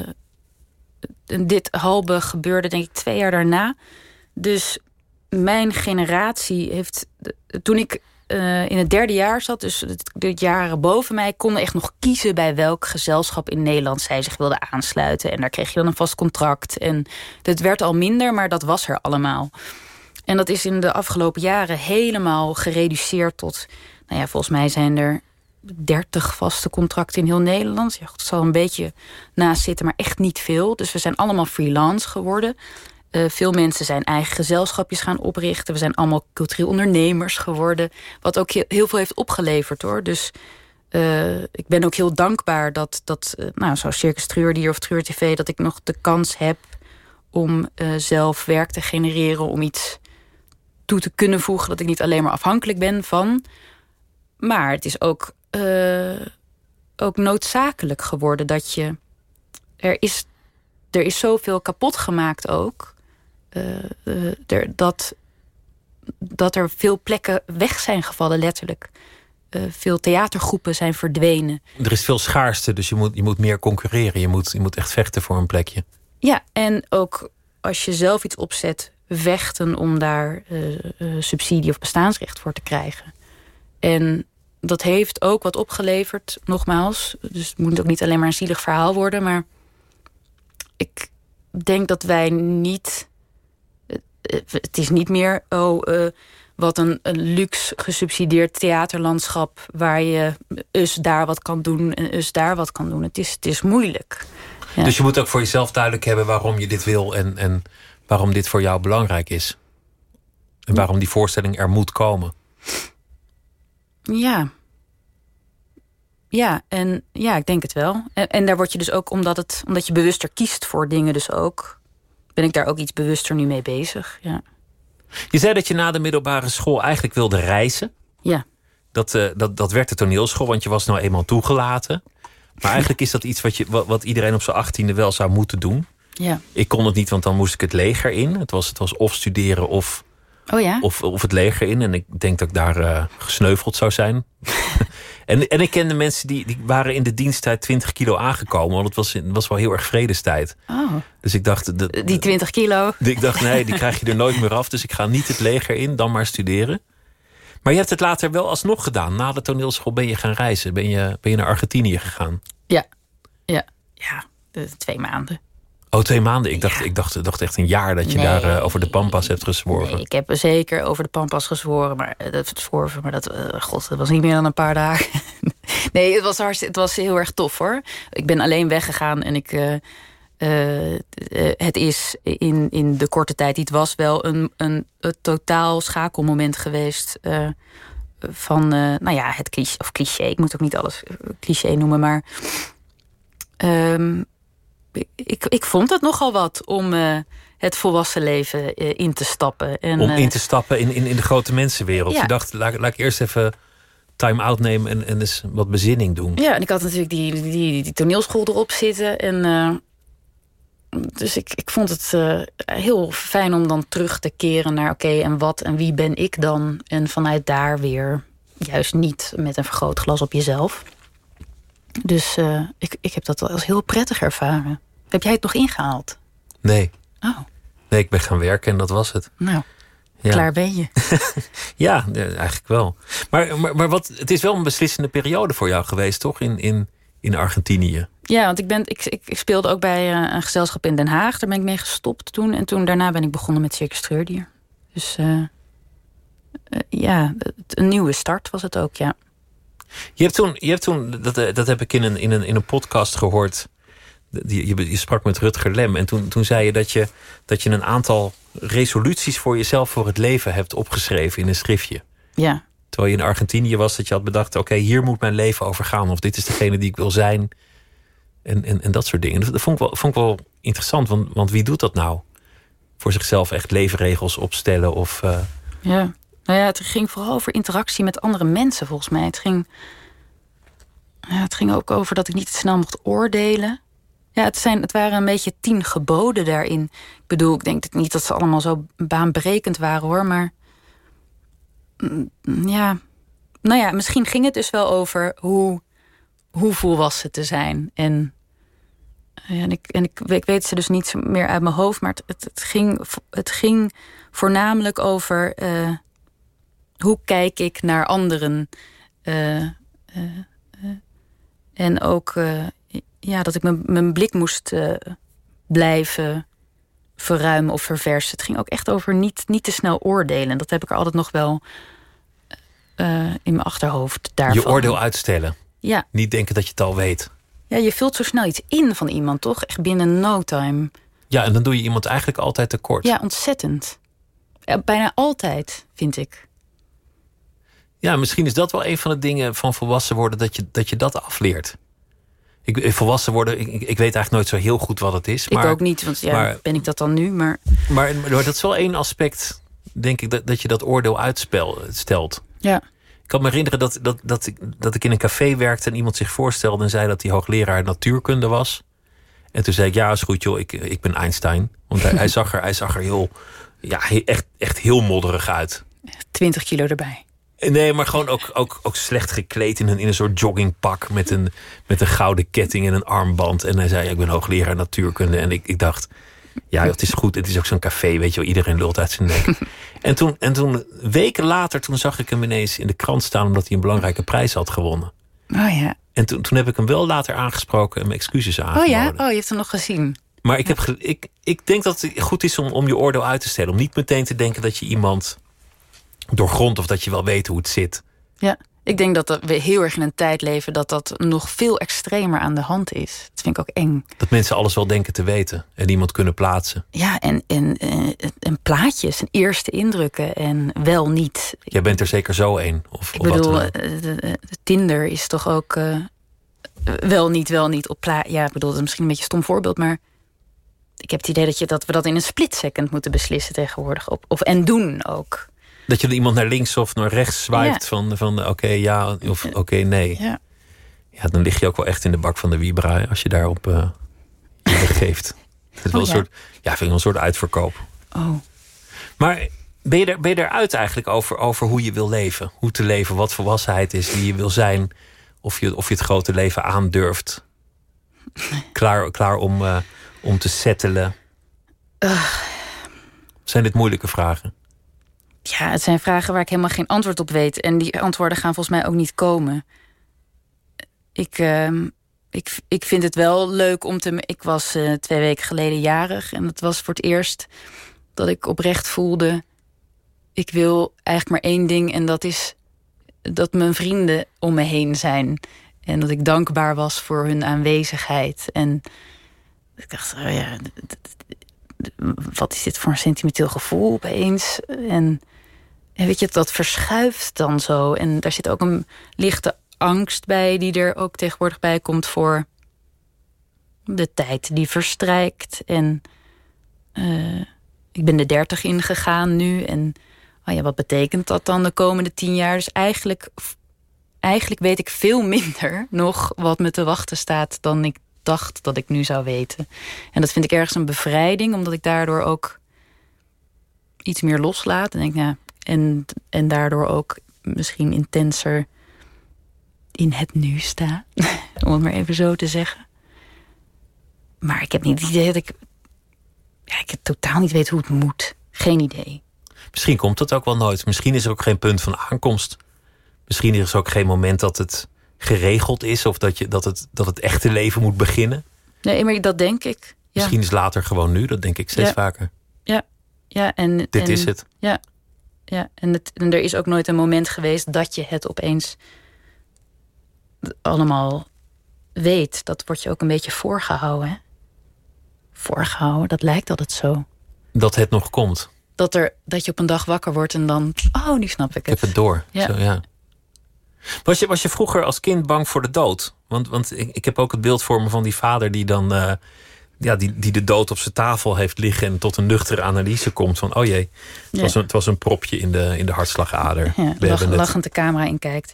E: dit halbe gebeurde denk ik twee jaar daarna. Dus mijn generatie heeft... Toen ik uh, in het derde jaar zat, dus de jaren boven mij, konden echt nog kiezen bij welk gezelschap in Nederland zij zich wilden aansluiten. En daar kreeg je dan een vast contract. En het werd al minder, maar dat was er allemaal. En dat is in de afgelopen jaren helemaal gereduceerd tot, nou ja, volgens mij zijn er 30 vaste contracten in heel Nederland. Ja, het zal een beetje naast zitten, maar echt niet veel. Dus we zijn allemaal freelance geworden. Uh, veel mensen zijn eigen gezelschapjes gaan oprichten. We zijn allemaal cultureel ondernemers geworden. Wat ook heel, veel heeft opgeleverd hoor. Dus uh, ik ben ook heel dankbaar dat, dat uh, nou, zoals Circus Treurdier of Treur TV... dat ik nog de kans heb om zelf werk te genereren... om iets toe te kunnen voegen dat ik niet alleen maar afhankelijk ben van. Maar het is ook, ook noodzakelijk geworden dat je... Er is, er is zoveel kapot gemaakt ook... Uh, uh, er, dat, dat er veel plekken weg zijn gevallen, letterlijk. Uh, veel theatergroepen zijn verdwenen.
D: Er is veel schaarste, dus je moet, je moet meer concurreren. Je moet, je moet echt vechten voor een plekje.
E: Ja, en ook als je zelf iets opzet, vechten om daar uh, uh, subsidie of bestaansrecht voor te krijgen. En dat heeft ook wat opgeleverd, nogmaals. Dus het moet ook niet alleen maar een zielig verhaal worden. Maar ik denk dat wij niet... Het is niet meer... Oh, uh, wat een, een, luxe gesubsidieerd theaterlandschap... waar je eens daar wat kan doen en eens daar wat kan doen. Het is, het is moeilijk.
D: Ja. Dus je moet ook voor jezelf duidelijk hebben waarom je dit wil... en, en waarom dit voor jou belangrijk is. En waarom die voorstelling er moet komen.
E: Ja. Ja, en ja, ik denk het wel. En, en, daar word je dus ook, omdat, het, omdat je bewuster kiest voor dingen dus ook... ben ik daar ook iets bewuster nu mee bezig, ja.
D: Je zei dat je na de middelbare school eigenlijk wilde reizen.
E: Ja.
D: Dat, uh, dat, dat werd de toneelschool, want je was nou eenmaal toegelaten. Maar eigenlijk is dat iets wat, je, wat, wat iedereen op zijn achttiende wel zou moeten doen.
E: Ja.
D: Ik kon het niet, want dan moest ik het leger in. Het was, het was of studeren of,
E: oh ja?
D: of, of het leger in. En ik denk dat ik daar uh, gesneuveld zou zijn. en, en ik kende mensen die, die waren in de diensttijd 20 kilo aangekomen. Want het was, het was wel heel erg vredestijd.
E: Oh.
D: Dus ik dacht... De,
E: die 20 kilo?
D: Ik dacht, nee, die krijg je er nooit meer af. Dus ik ga niet het leger in, dan maar studeren. Maar je hebt het later wel alsnog gedaan. Na de toneelschool ben je gaan reizen. Ben je, ben je naar Argentinië gegaan.
E: Ja, ja, ja. Twee maanden.
D: Oh, twee maanden. Ik dacht, ja. ik dacht, dacht echt een jaar dat je
E: nee,
D: daar uh, over de Pampas hebt gezworven.
E: Nee, ik heb zeker over de Pampas gezworen, maar uh, dat zworven, maar dat, uh, god, dat was niet meer dan een paar dagen. nee, het was hartstikke, het was heel erg tof hoor. Ik ben alleen weggegaan en ik. het is in, in de korte tijd. Het was wel een, een, een totaal schakelmoment geweest. van, nou ja, het cliché, of cliché. Ik moet ook niet alles cliché noemen, maar. Um, ik, ik vond het nogal wat om uh, het volwassen leven uh, in te stappen. En,
D: om in te stappen in, in, in de grote mensenwereld. Ja. Je dacht, laat, laat ik eerst even time-out nemen en, en eens wat bezinning doen.
E: Ja, en ik had natuurlijk die, die, die, die toneelschool erop zitten. En, uh, dus ik, ik vond het heel fijn om dan terug te keren naar... oké, okay, en wat en wie ben ik dan? En vanuit daar weer, juist niet met een vergrootglas op jezelf... Dus uh, ik, ik heb dat als heel prettig ervaren. Heb jij het nog ingehaald?
D: Nee.
E: Oh.
D: Nee, ik ben gaan werken en dat was het.
E: Nou, ja. klaar ben je.
D: ja, eigenlijk wel. Maar, maar, maar wat, het is wel een beslissende periode voor jou geweest, toch? In, in, in Argentinië.
E: Ja, want ik, ben, ik, ik, ik speelde ook bij uh, een gezelschap in Den Haag. Daar ben ik mee gestopt toen. En toen daarna ben ik begonnen met Circus Treurdier. Dus uh, ja, een nieuwe start was het ook, ja.
D: Je hebt toen, je hebt toen dat, dat heb ik in een, in een, in een podcast gehoord. Je, je, sprak met Rutger Lem. En toen, toen zei je dat, je dat je een aantal resoluties voor jezelf voor het leven hebt opgeschreven in een schriftje.
E: Ja.
D: Terwijl je in Argentinië was, dat je had bedacht: oké, okay, hier moet mijn leven over gaan. Of dit is degene die ik wil zijn. En, en, en dat soort dingen. Dat vond ik wel, vond ik wel interessant, want, want wie doet dat nou? Voor zichzelf echt leefregels opstellen of. Uh...
E: Ja. Nou ja, het ging vooral over interactie met andere mensen, volgens mij. Het ging, ja, het ging ook over dat ik niet te snel mocht oordelen. Ja, het, zijn, het waren een beetje tien geboden daarin. Ik bedoel, ik denk niet dat ze allemaal zo baanbrekend waren, hoor. Maar ja, nou ja, misschien ging het dus wel over hoe, hoe volwassen te zijn. En, en, ik, en ik, weet ze dus niet meer uit mijn hoofd, maar het, het, ging, het ging voornamelijk over... Uh, hoe kijk ik naar anderen? Uh, uh, en ook ja, dat ik mijn blik moest blijven verruimen of verversen. Het ging ook echt over niet, niet te snel oordelen. Dat heb ik er altijd nog wel in mijn achterhoofd. Daarvan.
D: Je oordeel uitstellen.
E: Ja.
D: Niet denken dat je het al weet.
E: Ja, je vult zo snel iets in van iemand, toch? Echt binnen no time.
D: Ja, en dan doe je iemand eigenlijk altijd tekort.
E: Ja, ontzettend. Ja, bijna altijd, vind ik.
D: Ja, misschien is dat wel een van de dingen van volwassen worden, dat je dat, je dat afleert. Ik, volwassen worden, ik, ik weet eigenlijk nooit zo heel goed wat het is.
E: Maar, ik ook niet, want ja, maar, ben ik dat dan nu? Maar...
D: Maar, maar dat is wel één aspect, denk ik, dat, dat je dat oordeel uitstelt.
E: Ja.
D: Ik kan me herinneren dat, dat, dat, ik, dat ik in een café werkte en iemand zich voorstelde en zei dat hij hoogleraar natuurkunde was. En toen zei ik, ja, is goed joh, ik, ik ben Einstein. Want hij, hij, zag er, hij zag er heel, ja, echt, echt heel modderig uit.
E: 20 kilo erbij.
D: Nee, maar gewoon ook, ook, ook slecht gekleed in een, in een soort joggingpak met een, met een gouden ketting en een armband. En hij zei: ja, Ik ben hoogleraar natuurkunde. En ik, ik dacht: Ja, het is goed. Het is ook zo'n café, weet je wel. Iedereen lult uit zijn nek. en, toen, en toen, weken later, toen zag ik hem ineens in de krant staan omdat hij een belangrijke prijs had gewonnen.
E: Oh ja.
D: En toen, toen heb ik hem wel later aangesproken en mijn excuses aangeboden.
E: Oh ja? Oh, je hebt hem nog gezien.
D: Maar ik, heb ik, ik denk dat het goed is om, om je oordeel uit te stellen. Om niet meteen te denken dat je iemand doorgrondt of dat je wel weet hoe het zit.
E: Ja. Ik denk dat we heel erg in een tijd leven dat dat nog veel extremer aan de hand is. Dat vind ik ook eng.
D: Dat mensen alles wel denken te weten en iemand kunnen plaatsen.
E: Ja, en, en, en, en plaatjes en eerste indrukken en wel niet.
D: Jij bent er zeker zo een. Of,
E: Ik
D: of wat
E: bedoel,
D: ook.
E: eh, de, de- de Tinder is toch ook eh, wel niet, wel niet op plaat. Ja, ik bedoel, dat is misschien een beetje een stom voorbeeld, maar ik heb het idee dat, je, dat we dat in een split second moeten beslissen tegenwoordig. Op, of, en doen ook.
D: Dat je iemand naar links of naar rechts
E: Ja.
D: van, van oké ja of oké nee.
E: Ja.
D: Ja, dan lig je ook wel echt in de bak van de Vibra hè, als je daarop eh geeft. Het is wel
E: Oh,
D: een
E: ja.
D: soort, ja, vind ik wel een soort uitverkoop.
E: Oh.
D: Maar ben je, er, ben je eruit eigenlijk over, over hoe je wil leven? Hoe te leven, wat volwassenheid is, wie je wil zijn. Of je, of je het grote leven aandurft. Klaar, klaar om, eh, om te settelen. Zijn dit moeilijke vragen?
E: Ja, het zijn vragen waar ik helemaal geen antwoord op weet. En die antwoorden gaan volgens mij ook niet komen. Ik, ehm, ik, ik vind het wel leuk om te. Ik was eh, twee weken geleden jarig. En het was voor het eerst dat ik oprecht voelde. Ik wil eigenlijk maar één ding. En dat is dat mijn vrienden om me heen zijn. En dat ik dankbaar was voor hun aanwezigheid. En ik dacht, oh ja, wat is dit voor een sentimenteel gevoel opeens? En, en weet je, dat verschuift dan zo. En daar zit ook een lichte angst bij, die er ook tegenwoordig bij komt voor de tijd die verstrijkt. En eh, ik ben de dertig ingegaan nu. En oh ja, wat betekent dat dan de komende tien jaar? Dus eigenlijk, eigenlijk weet ik veel minder nog wat me te wachten staat dan ik dacht dat ik nu zou weten. En dat vind ik ergens een bevrijding, omdat ik daardoor ook iets meer loslaat. En, denk, ja, en, en daardoor ook misschien intenser in het nu sta. Om het maar even zo te zeggen. Maar ik heb niet het idee dat ik. Ja, ik heb totaal niet weet hoe het moet. Geen idee.
D: Misschien komt dat ook wel nooit. Misschien is er ook geen punt van aankomst. Misschien is er ook geen moment dat het geregeld is of dat, je, dat, het, dat het echte leven moet beginnen.
E: Nee, maar dat denk ik. Ja,
D: Misschien is later gewoon nu, dat denk ik steeds
E: Ja.
D: vaker.
E: ja, ja en,
D: Dit
E: en-
D: is het.
E: Ja, ja en, het, en er is ook nooit een moment geweest dat je het opeens allemaal weet. Dat wordt je ook een beetje voorgehouden. Hè? Voorgehouden, dat lijkt altijd zo.
D: Dat het nog komt.
E: Dat, er, dat je op een dag wakker wordt en dan... Oh, nu snap ik
D: Ik
E: het.
D: heb het door.
E: Ja.
D: Zo, ja. Was, je, was je vroeger als kind bang voor de dood? Want, want ik, ik heb ook het beeld voor me van die vader die dan... eh, ja, die, die de dood op zijn tafel heeft liggen... en tot een nuchtere analyse komt van... oh jee, het,
E: Ja.
D: was, een, het was een propje in de, in de hartslagader.
E: Ja,
D: We
E: lach-
D: hebben het-
E: lachend de camera in kijkt.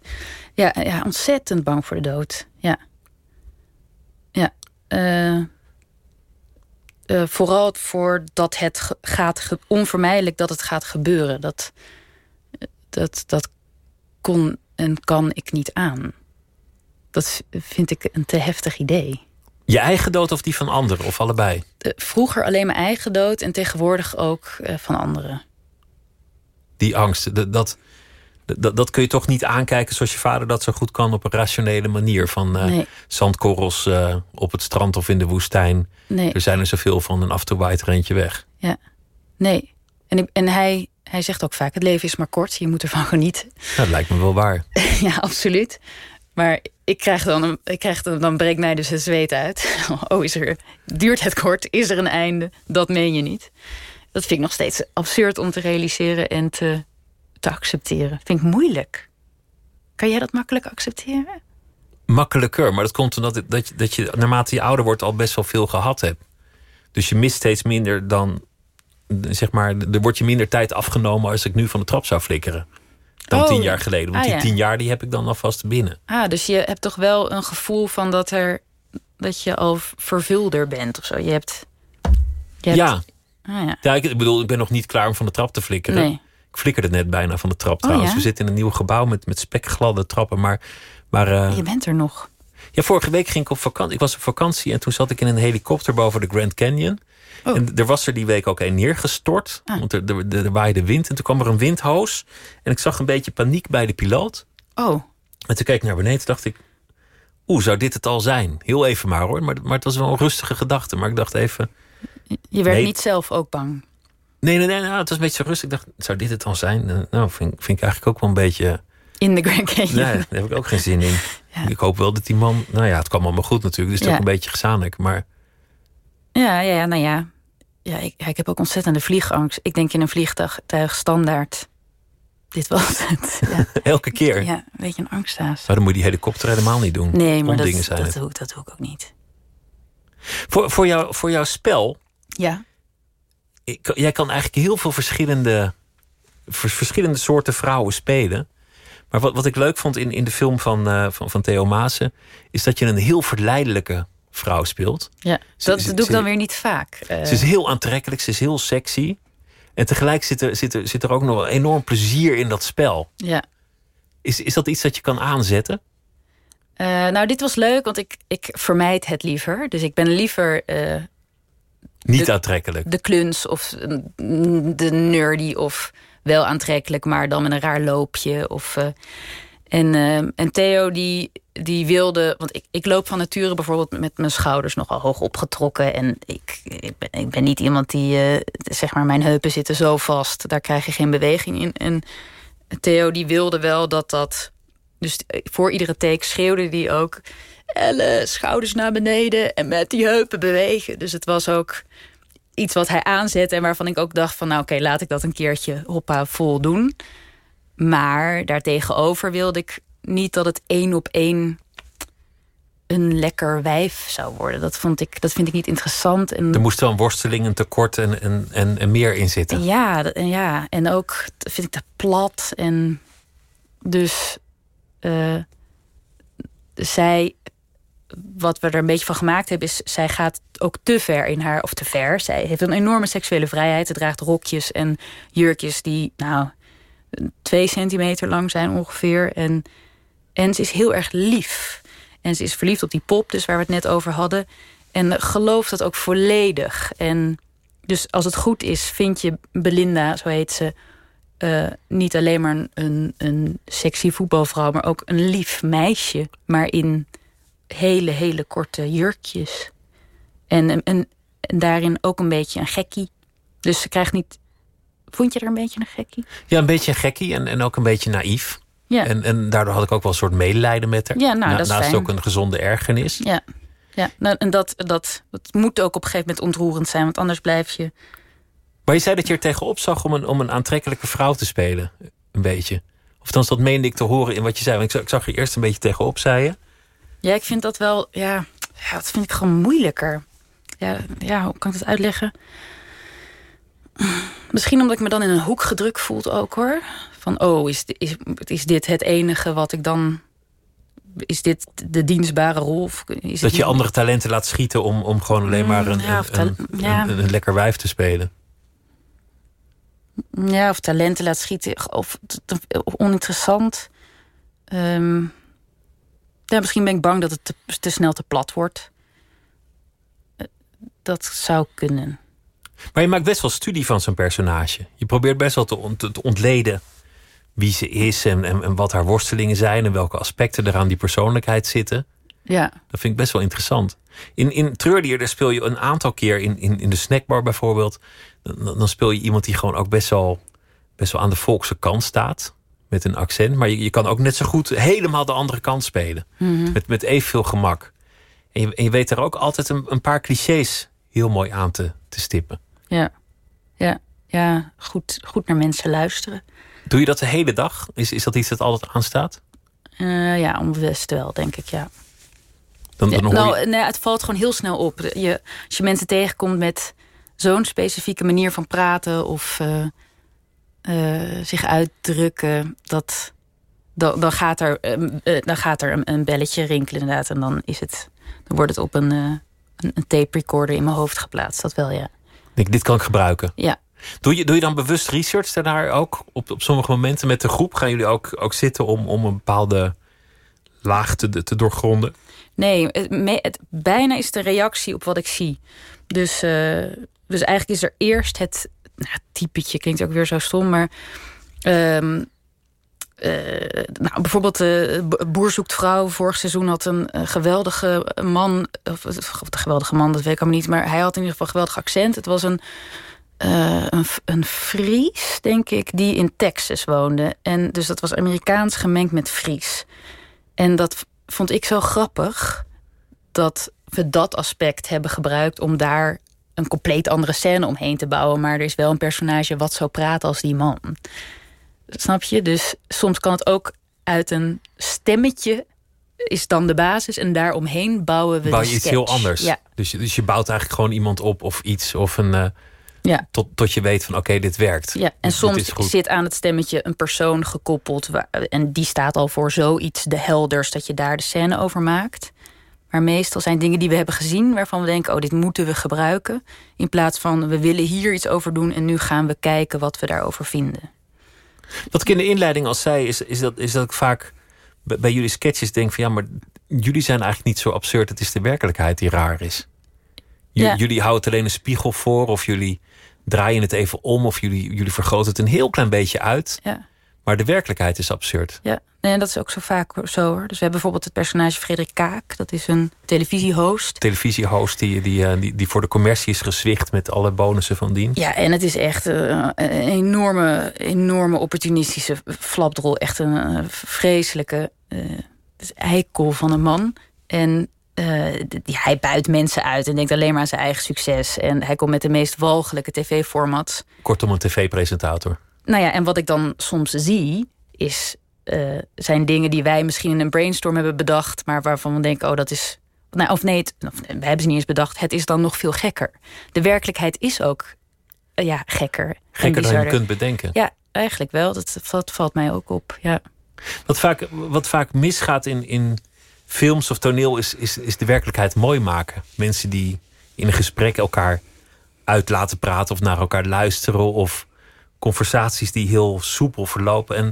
E: Ja, ja, ontzettend bang voor de dood. Ja. Ja. eh, eh, vooral voor dat het gaat... onvermijdelijk dat het gaat gebeuren. Dat, dat, dat kon en kan ik niet aan. Dat vind ik een te heftig idee.
D: Je eigen dood of die van anderen? Of allebei?
E: Vroeger alleen mijn eigen dood... en tegenwoordig ook eh, van anderen.
D: Die angst. Dat, dat, dat, dat kun je toch niet aankijken zoals je vader dat zo goed kan... op een rationele manier. Van eh,
E: Nee.
D: zandkorrels eh, op het strand of in de woestijn.
E: Nee.
D: Er zijn er zoveel van en af en toe eentje weg.
E: Ja, nee. En, ik- en hij, hij zegt ook vaak: het leven is maar kort, je moet ervan genieten.
D: Nou, dat lijkt me wel waar.
E: ja, absoluut. Maar ik krijg dan, ik krijg dan, dan breekt mij dus het zweet uit. Oh, is er, duurt het kort? Is er een einde? Dat meen je niet. Dat vind ik nog steeds absurd om te realiseren en te, te accepteren. Vind ik moeilijk. Kan jij dat makkelijk accepteren?
D: Makkelijker, maar dat komt omdat dat je, dat je naarmate je ouder wordt al best wel veel gehad hebt. Dus je mist steeds minder dan, zeg maar, er wordt je minder tijd afgenomen als ik nu van de trap zou flikkeren. Dan
E: Oh.
D: tien jaar geleden. Want
E: Ah,
D: die
E: ja.
D: tien jaar die heb ik dan alvast binnen.
E: Ah, dus je hebt toch wel een gevoel van dat, er, dat je al vervulder bent of zo. Je hebt. Je hebt
D: Ja.
E: Ah, ja.
D: ja, ik bedoel, ik ben nog niet klaar om van de trap te flikkeren.
E: Nee.
D: Ik Ik flikkerde net bijna van de trap
E: Oh,
D: trouwens.
E: ja?
D: We zitten in een nieuw gebouw met, met spekgladde trappen. Maar, maar eh,
E: Je bent er nog.
D: ja, vorige week ging ik op vakantie. Ik was op vakantie en toen zat ik in een helikopter boven de Grand Canyon.
E: Oh.
D: En er was er die week ook een neergestort.
E: Ah.
D: Want er, er, er waaide wind. En toen kwam er een windhoos. En ik zag een beetje paniek bij de piloot.
E: Oh,
D: En toen keek ik naar beneden en dacht ik... Oeh, zou dit het al zijn? Heel even maar hoor. Maar, maar het was wel een rustige gedachte. Maar ik dacht even...
E: je werd
D: Nee.
E: niet zelf ook bang.
D: Nee, nee, nee. Nou, het was een beetje zo rustig. Ik dacht, zou dit het al zijn? En, Nou, vind, vind ik eigenlijk ook wel een beetje...
E: In de Grand Canyon.
D: Nee, daar heb ik ook geen zin in.
E: Ja.
D: Ik hoop wel dat die man... Nou ja, het kwam allemaal goed natuurlijk. Dus het is
E: Ja.
D: ook een beetje gezamenlijk. Maar
E: Ja, ja, ja, nou ja. Ja, ik, ik heb ook ontzettende vliegangst. Ik denk in een vliegtuig standaard. Dit was het. Ja,
D: elke keer.
E: ja een beetje een angsthaas.
D: Nou, dan moet je die helikopter helemaal niet doen.
E: Nee, maar dat,
D: zijn
E: dat, doe, ik- dat doe ik ook niet.
D: Voor, voor, jou, voor jouw spel...
E: Ja,
D: ik- jij kan eigenlijk heel veel verschillende, vers- verschillende soorten vrouwen spelen. Maar wat, wat ik leuk vond in, in de film van, eh, van, van Theo Maassen... is dat je een heel verleidelijke vrouw speelt.
E: ja.
D: Ze-
E: dat
D: ze-
E: doe ik dan weer niet vaak. Eh,
D: Ze is heel aantrekkelijk, ze is heel sexy. En tegelijk zit er, zit er, zit er ook nog enorm plezier in dat spel.
E: ja.
D: Is, is dat iets dat je kan aanzetten?
E: Eh, nou, dit was leuk, want ik, ik vermijd het liever. Dus ik ben liever eh,
D: Niet
E: De-
D: aantrekkelijk.
E: de kluns of mm, de nerdy of wel aantrekkelijk, maar dan met een raar loopje. Of, eh, en, eh, en Theo die, die wilde, want ik, ik loop van nature bijvoorbeeld met mijn schouders nogal hoog opgetrokken. En ik, ik, ben, ik ben niet iemand die, eh, zeg maar, mijn heupen zitten zo vast, daar krijg je geen beweging in. En Theo die wilde wel dat dat, dus voor iedere take schreeuwde die ook. Elle, schouders naar beneden en met die heupen bewegen. Dus het was ook iets wat hij aanzette en waarvan ik ook dacht van... nou oké, laat ik dat een keertje hoppa vol doen. Maar daartegenover wilde ik niet dat het één op één een lekker wijf zou worden. Dat, vond ik, dat vind ik niet interessant. En,
D: Er moest wel een worsteling, een tekort en, en, en, en meer in zitten.
E: ja, en ja, en ook vind ik dat plat. En dus eh, zij, wat we er een beetje van gemaakt hebben, is zij gaat ook te ver in haar, of te ver. Zij heeft een enorme seksuele vrijheid. Ze draagt rokjes en jurkjes die, nou, twee centimeter lang zijn ongeveer. En, en ze is heel erg lief. En ze is verliefd op die pop, dus waar we het net over hadden. En gelooft dat ook volledig. En dus als het goed is, vind je Belinda, zo heet ze, eh, niet alleen maar een, een, sexy voetbalvrouw, maar ook een lief meisje. Maar in hele, hele korte jurkjes. En, en, en daarin ook een beetje een gekkie. Dus ze krijgt niet. Vond je er een beetje een gekkie?
D: Ja, een beetje een gekkie en, en ook een beetje naïef.
E: Ja.
D: En, en daardoor had ik ook wel een soort medelijden met haar.
E: Ja, nou, dat is
D: naast
E: fijn.
D: ook een gezonde ergernis.
E: Ja, ja. Nou, en dat, dat, dat moet ook op een gegeven moment ontroerend zijn, want anders blijf je.
D: Maar je zei dat je er tegenop zag om een, om een aantrekkelijke vrouw te spelen. Een beetje. Of dan dat meende ik te horen in wat je zei. Want ik zag, ik zag er eerst een beetje tegenop, zei je.
E: Ja, ik vind dat wel. Ja, ja, dat vind ik gewoon moeilijker. Ja, ja, hoe kan ik dat uitleggen? Misschien omdat ik me dan in een hoek gedrukt voelt ook hoor. Van, oh, is, is, is dit het enige wat ik dan... Is dit de dienstbare rol? Of is
D: Dat je andere talenten laat schieten om, om gewoon alleen maar een,
E: Mm, ja, of
D: een, een, een- een lekker wijf te spelen.
E: Ja, of talenten laat schieten. Of oninteressant. Ehm, ja, misschien ben ik bang dat het te, te snel te plat wordt. Eh, Dat zou kunnen.
D: Maar je maakt best wel studie van zo'n personage. Je probeert best wel te, ont- te ontleden wie ze is en, en, en wat haar worstelingen zijn en welke aspecten er aan die persoonlijkheid zitten.
E: Ja,
D: Dat vind ik best wel interessant. In, in Treurdier, daar speel je een aantal keer in, in, in de snackbar bijvoorbeeld. Dan, dan speel je iemand die gewoon ook best wel, best wel aan de volkse kant staat. Met een accent. Maar je, je kan ook net zo goed helemaal de andere kant spelen. Met, met evenveel gemak. En je, en je weet er ook altijd een, een paar clichés heel mooi aan te, te stippen.
E: ja, ja, ja. Goed, goed naar mensen luisteren.
D: Doe je dat de hele dag? Is, is dat iets dat altijd aanstaat?
E: Eh, ja, onbewust wel, denk ik, ja.
D: Dan, dan hoor
E: nou,
D: je,
E: nee, het valt gewoon heel snel op. Je, als je mensen tegenkomt met zo'n specifieke manier van praten of eh, eh, zich uitdrukken, dat, dan, dan gaat er, dan gaat er een, een belletje rinkelen inderdaad. En dan, is het, dan wordt het op een, een, een tape recorder in mijn hoofd geplaatst. Dat wel, ja.
D: denk, ik, dit kan ik gebruiken.
E: Ja,
D: Doe je, doe je dan bewust research daarnaar ook? Op, op sommige momenten met de groep gaan jullie ook, ook zitten om, om een bepaalde laag te, te doorgronden?
E: Nee, het, het, bijna is de reactie op wat ik zie. Dus, uh, dus eigenlijk is er eerst het nou, typetje, klinkt ook weer zo stom, maar. Um, nou, bijvoorbeeld uh, Boer zoekt vrouw. Vorig seizoen had een geweldige man... Of, of een geweldige man, dat weet ik allemaal niet... maar hij had in ieder geval een geweldig accent. Het was een, een, een Fries, denk ik, die in Texas woonde. En dus dat was Amerikaans gemengd met Fries. En dat vond ik zo grappig... dat we dat aspect hebben gebruikt om daar een compleet andere scène omheen te bouwen. Maar er is wel een personage wat zo praat als die man. Snap je? Dus soms kan het ook uit een stemmetje is dan de basis en daaromheen bouwen we
D: Bouw
E: je
D: iets heel anders. Ja. Dus, je, dus je bouwt eigenlijk gewoon iemand op of iets of een. Uh, ja. tot, tot je weet van oké, dit werkt.
E: Ja, en soms zit aan het stemmetje een persoon gekoppeld. Waar, en die staat al voor zoiets de helders dat je daar de scène over maakt. Maar meestal zijn dingen die we hebben gezien waarvan we denken: oh, dit moeten we gebruiken. In plaats van we willen hier iets over doen en nu gaan we kijken wat we daarover vinden.
D: Wat ik in de inleiding al zei, is, is, dat, is dat ik vaak bij jullie sketches denk van ja, maar jullie zijn eigenlijk niet zo absurd. Het is de werkelijkheid die raar is. Jullie houden alleen een spiegel voor, of jullie draaien het even om, of jullie, jullie vergroten het een heel klein beetje uit. Ja. Maar de werkelijkheid is absurd.
E: Ja, en dat is ook zo vaak zo hoor. Dus we hebben bijvoorbeeld het personage Frederik Kaak. Dat is een televisiehost.
D: Televisiehost die, die, eh, die, die voor de commercie is gezwicht met alle bonussen van dien.
E: Ja, en het is echt eh, een enorme, enorme opportunistische flapdrol. Echt een uh, vreselijke uh, eikel van een man. En die, hij buit mensen uit en denkt alleen maar aan zijn eigen succes. En hij komt met de meest walgelijke tv-formats.
D: Kortom, een tv-presentator.
E: Nou ja, en wat ik dan soms zie, is, uh, zijn dingen die wij misschien in een brainstorm hebben bedacht, maar waarvan we denken, oh, dat is. Nou, of nee, het, of, we hebben ze niet eens bedacht. Het is dan nog veel gekker. De werkelijkheid is ook uh, ja, gekker.
D: Gekker dan je kunt bedenken.
E: Ja, eigenlijk wel. Dat, dat valt mij ook op. Ja.
D: Wat, vaak, wat vaak misgaat in, in films of toneel is, is, is de werkelijkheid mooi maken. Mensen die in een gesprek elkaar uit laten praten of naar elkaar luisteren of conversaties die heel soepel verlopen. En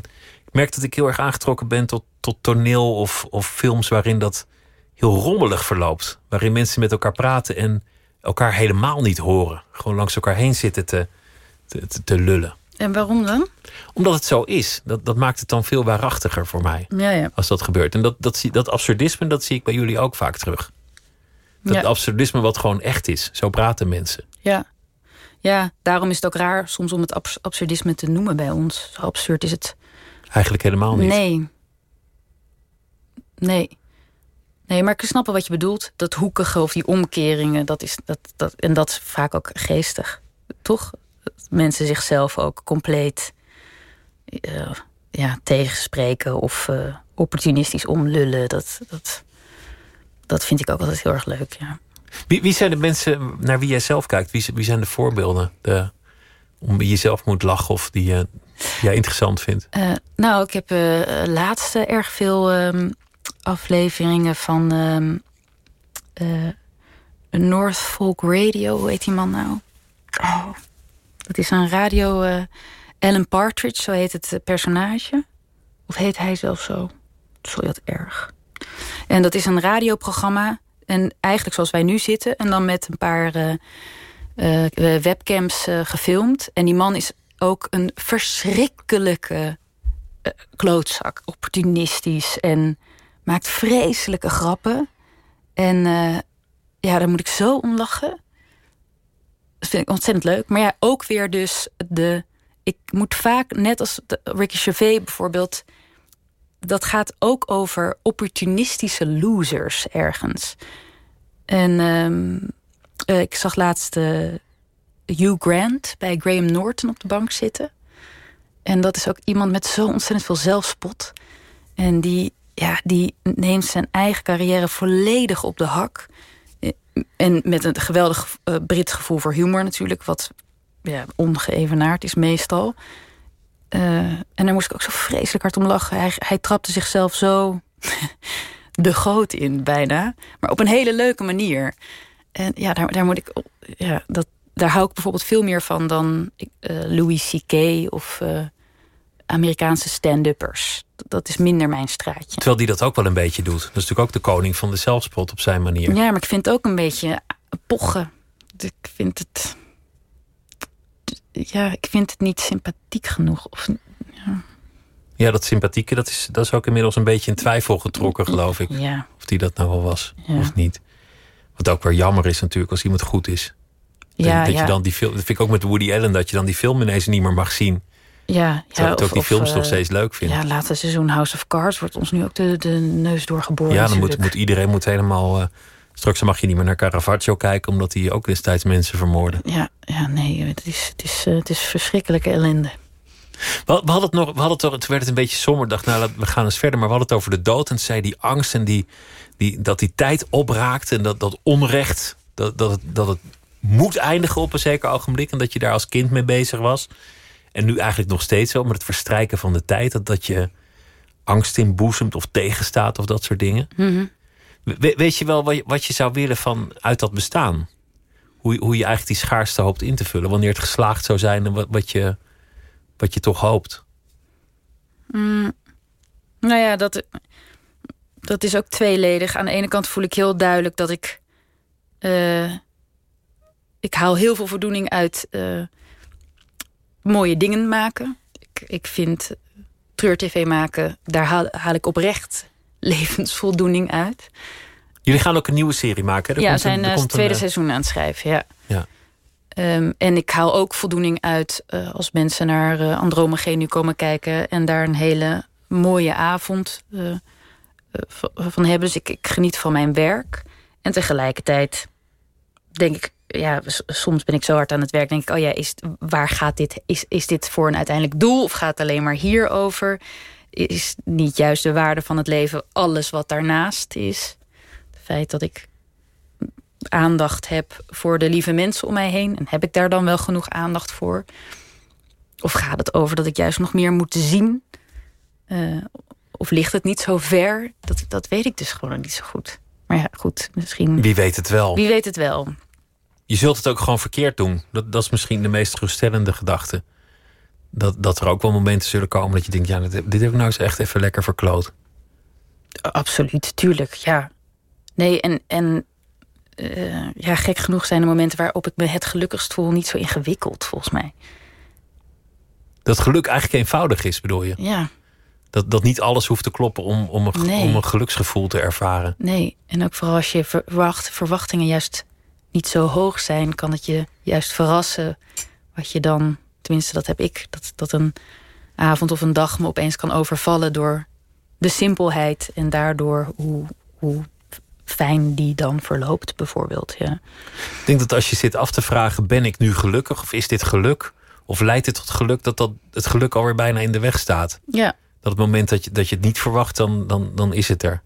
D: ik merk dat ik heel erg aangetrokken ben tot, tot toneel of, of films waarin dat heel rommelig verloopt. Waarin mensen met elkaar praten en elkaar helemaal niet horen. Gewoon langs elkaar heen zitten te, te, te, lullen.
E: En waarom dan?
D: Omdat het zo is. Dat, dat maakt het dan veel waarachtiger voor mij.
E: Ja, ja.
D: Als dat gebeurt. En dat, dat, dat absurdisme, dat zie ik bij jullie ook vaak terug. Dat ja. absurdisme wat gewoon echt is. Zo praten mensen.
E: Ja. Ja, daarom is het ook raar soms om het absurdisme te noemen bij ons. Zo absurd is het.
D: Eigenlijk helemaal niet.
E: Nee. Nee. Nee, maar ik snap wel wat je bedoelt. Dat hoekige of die omkeringen, dat is, dat, dat, en dat is vaak ook geestig. Toch? Mensen zichzelf ook compleet uh, ja, tegenspreken of uh, opportunistisch omlullen. Dat, dat, dat vind ik ook altijd heel erg leuk, ja.
D: Wie, wie zijn de mensen naar wie jij zelf kijkt? Wie, wie zijn de voorbeelden de, om wie je zelf moet lachen of die je jij interessant vindt?
E: Uh, nou, ik heb uh, laatst erg veel um, afleveringen van um, uh, North Folk Radio. Hoe heet die man nou? Oh, dat is een radio... Alan Partridge, zo heet het personage. Of heet hij zelf zo? Sorry, dat erg. En dat is een radioprogramma en eigenlijk zoals wij nu zitten. En dan met een paar uh, uh, webcams uh, gefilmd. En die man is ook een verschrikkelijke klootzak. Opportunistisch. En maakt vreselijke grappen. En ja, daar moet ik zo om lachen. Dat vind ik ontzettend leuk. Maar ja, ook weer dus de... Ik moet vaak, net als Ricky Gervais bijvoorbeeld dat gaat ook over opportunistische losers ergens. En um, ik zag laatst uh, Hugh Grant bij Graham Norton op de bank zitten. En dat is ook iemand met zo ontzettend veel zelfspot. En die, ja, die neemt zijn eigen carrière volledig op de hak. Eh, en met een geweldig uh, Brits gevoel voor humor natuurlijk, wat ja, ongeëvenaard is meestal. Uh, en daar moest ik ook zo vreselijk hard om lachen. Hij, hij trapte zichzelf zo de goot in, bijna. Maar op een hele leuke manier. En ja, daar, daar moet ik... Ja, dat, daar hou ik bijvoorbeeld veel meer van dan uh, Louis C.K. of Amerikaanse stand-uppers. Dat is minder mijn straatje.
D: Terwijl die dat ook wel een beetje doet. Dat is natuurlijk ook de koning van de zelfspot op zijn manier.
E: Ja, maar ik vind het ook een beetje pochen. Ik vind het. Ja, ik vind het niet sympathiek genoeg. Of, ja.
D: ja, dat sympathieke, dat is, dat is ook inmiddels een beetje in twijfel getrokken, geloof ik.
E: Ja.
D: Of die dat nou wel was of niet. Wat ook weer jammer is natuurlijk als iemand goed is. Ja, dat, je dan die film, dat vind ik ook met Woody Allen, dat je dan die film ineens niet meer mag zien.
E: Ja, ja
D: of, ook die films nog eh, steeds leuk vinden.
E: Ja, laatste seizoen House of Cards wordt ons nu ook de, de neus doorgeboren.
D: Ja, dan moet, moet, iedereen moet helemaal. Uh, straks mag je niet meer naar Caravaggio kijken, omdat hij ook destijds mensen vermoordde.
E: Ja, ja nee, het is, het is, uh, het is verschrikkelijke ellende.
D: We, hadden het nog, we hadden het, toen werd het een beetje somber. dacht, nou, we gaan eens verder. Maar we hadden het over de dood. En zei die angst en die, die, dat die tijd opraakt. En dat, dat onrecht, dat, dat, het, dat het moet eindigen op een zeker ogenblik. En dat je daar als kind mee bezig was. En nu eigenlijk nog steeds wel, met het verstrijken van de tijd. Dat, dat je angst inboezemt of tegenstaat of dat soort dingen.
E: Mhm.
D: weet je wel wat je, wat je zou willen van uit dat bestaan? Hoe, hoe je eigenlijk die schaarste hoopt in te vullen. Wanneer het geslaagd zou zijn en wat, wat, je, wat je toch hoopt.
E: Mm. Nou ja, dat, dat is ook tweeledig. Aan de ene kant voel ik heel duidelijk dat ik... Uh, ik haal heel veel voldoening uit... Uh, mooie dingen maken. Ik, ik vind treur-tv maken, daar haal, haal, ik oprecht levensvoldoening uit.
D: Jullie gaan ook een nieuwe serie maken?
E: Ja, we zijn het tweede een, eh, seizoen aan het schrijven, ja.
D: ja.
E: Um, en ik haal ook voldoening uit uh, als mensen naar uh, Andromeda nu komen kijken... en daar een hele mooie avond uh, van hebben. Dus ik, ik geniet van mijn werk. En tegelijkertijd denk ik ja, soms ben ik zo hard aan het werk, denk ik, oh ja, is, waar gaat dit? Is, is dit voor een uiteindelijk doel of gaat het alleen maar hierover? Is niet juist de waarde van het leven alles wat daarnaast is? Het feit dat ik aandacht heb voor de lieve mensen om mij heen. En heb ik daar dan wel genoeg aandacht voor? Of gaat het over dat ik juist nog meer moet zien? Uh, of ligt het niet zo ver? Dat, dat weet ik dus gewoon niet zo goed. Maar ja, goed, misschien...
D: Wie weet het wel.
E: Wie weet het wel
D: je zult het ook gewoon verkeerd doen. Dat, dat is misschien de meest geruststellende gedachte. Dat, dat er ook wel momenten zullen komen dat je denkt... ja, dit, dit heb ik nou eens echt even lekker verkloot.
E: Absoluut, tuurlijk, ja. Nee, en, en uh, ja, gek genoeg zijn de momenten waarop ik me het gelukkigst voel... niet zo ingewikkeld, volgens mij.
D: Dat geluk eigenlijk eenvoudig is, bedoel je?
E: Ja.
D: Dat, dat niet alles hoeft te kloppen om, om, een, om een geluksgevoel te ervaren.
E: Nee, en ook vooral als je verwacht, verwachtingen juist niet zo hoog zijn, kan het je juist verrassen. Wat je dan, tenminste dat heb ik, dat, dat een avond of een dag me opeens kan overvallen door de simpelheid en daardoor hoe, hoe fijn die dan verloopt, bijvoorbeeld. Ja.
D: Ik denk dat als je zit af te vragen: ben ik nu gelukkig of is dit geluk? Of leidt dit tot geluk dat, dat het geluk alweer bijna in de weg staat?
E: Ja.
D: Dat het moment dat je, dat je het niet verwacht, dan, dan, dan is het er.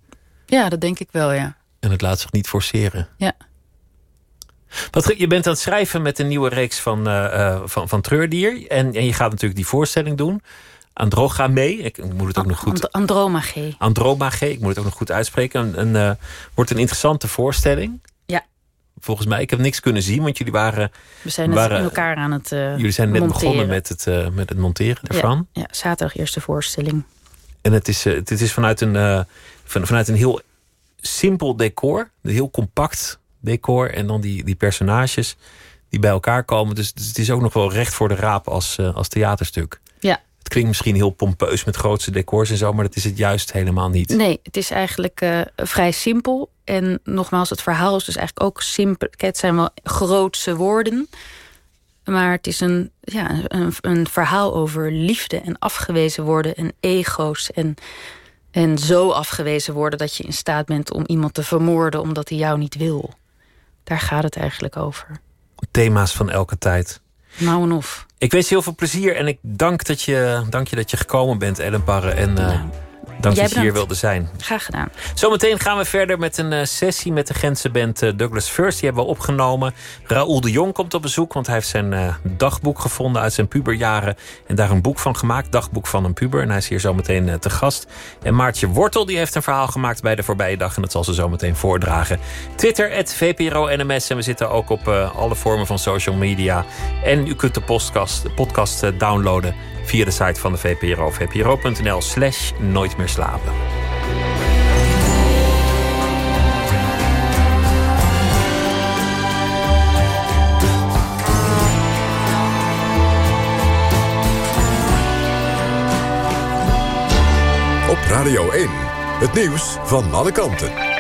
E: Ja, dat denk ik wel, ja.
D: En het laat zich niet forceren.
E: Ja.
D: Wat, je bent aan het schrijven met een nieuwe reeks van, uh, van, van Treurdier. En, en je gaat natuurlijk die voorstelling doen. mee. Ik moet het ook nog goed...
E: Andromagee.
D: Andromagee, ik moet het ook nog goed uitspreken. Een, een, uh, wordt een interessante voorstelling.
E: Ja.
D: Volgens mij, ik heb niks kunnen zien, want jullie waren...
E: We zijn net waren, elkaar aan het uh,
D: Jullie zijn net
E: monteren.
D: begonnen met het, uh, met het monteren daarvan.
E: Ja, ja, zaterdag eerste voorstelling.
D: En het is, het is vanuit, een, van, vanuit een heel simpel decor. Heel compact decor en dan die, die personages die bij elkaar komen. Dus, dus het is ook nog wel recht voor de raap als, uh, als theaterstuk.
E: Ja.
D: Het klinkt misschien heel pompeus met grootste decors en zo, maar dat is het juist helemaal niet.
E: Nee, het is eigenlijk uh, vrij simpel. En nogmaals, het verhaal is dus eigenlijk ook simpel. Het zijn wel grootse woorden. Maar het is een, ja, een, een verhaal over liefde en afgewezen worden en ego's. En, en zo afgewezen worden dat je in staat bent om iemand te vermoorden omdat hij jou niet wil. Daar gaat het eigenlijk over.
D: Thema's van elke tijd.
E: Nou en of.
D: Ik wens je heel veel plezier en ik dank, dat je, dank je dat je gekomen bent, Ellen Parre. En uh, Dank dat je hier wilde zijn.
E: Graag gedaan.
D: Zometeen gaan we verder met een eh, sessie met de Gentse band eh, Douglas First. Die hebben we opgenomen. Raoul de Jong komt op bezoek, want hij heeft zijn eh, dagboek gevonden uit zijn puberjaren. En daar een boek van gemaakt, dagboek van een puber. En hij is hier zometeen te gast. En Maartje Wortel die heeft een verhaal gemaakt bij de voorbije dag. En dat zal ze zometeen voordragen. Twitter, het VPRO-NMS. En we zitten ook op alle vormen van social media. En u kunt de podcast, podcast downloaden via de site van de VPRO. vpro.nl slash nooit meer slapen.
B: Op Radio 1. Het nieuws van alle kanten.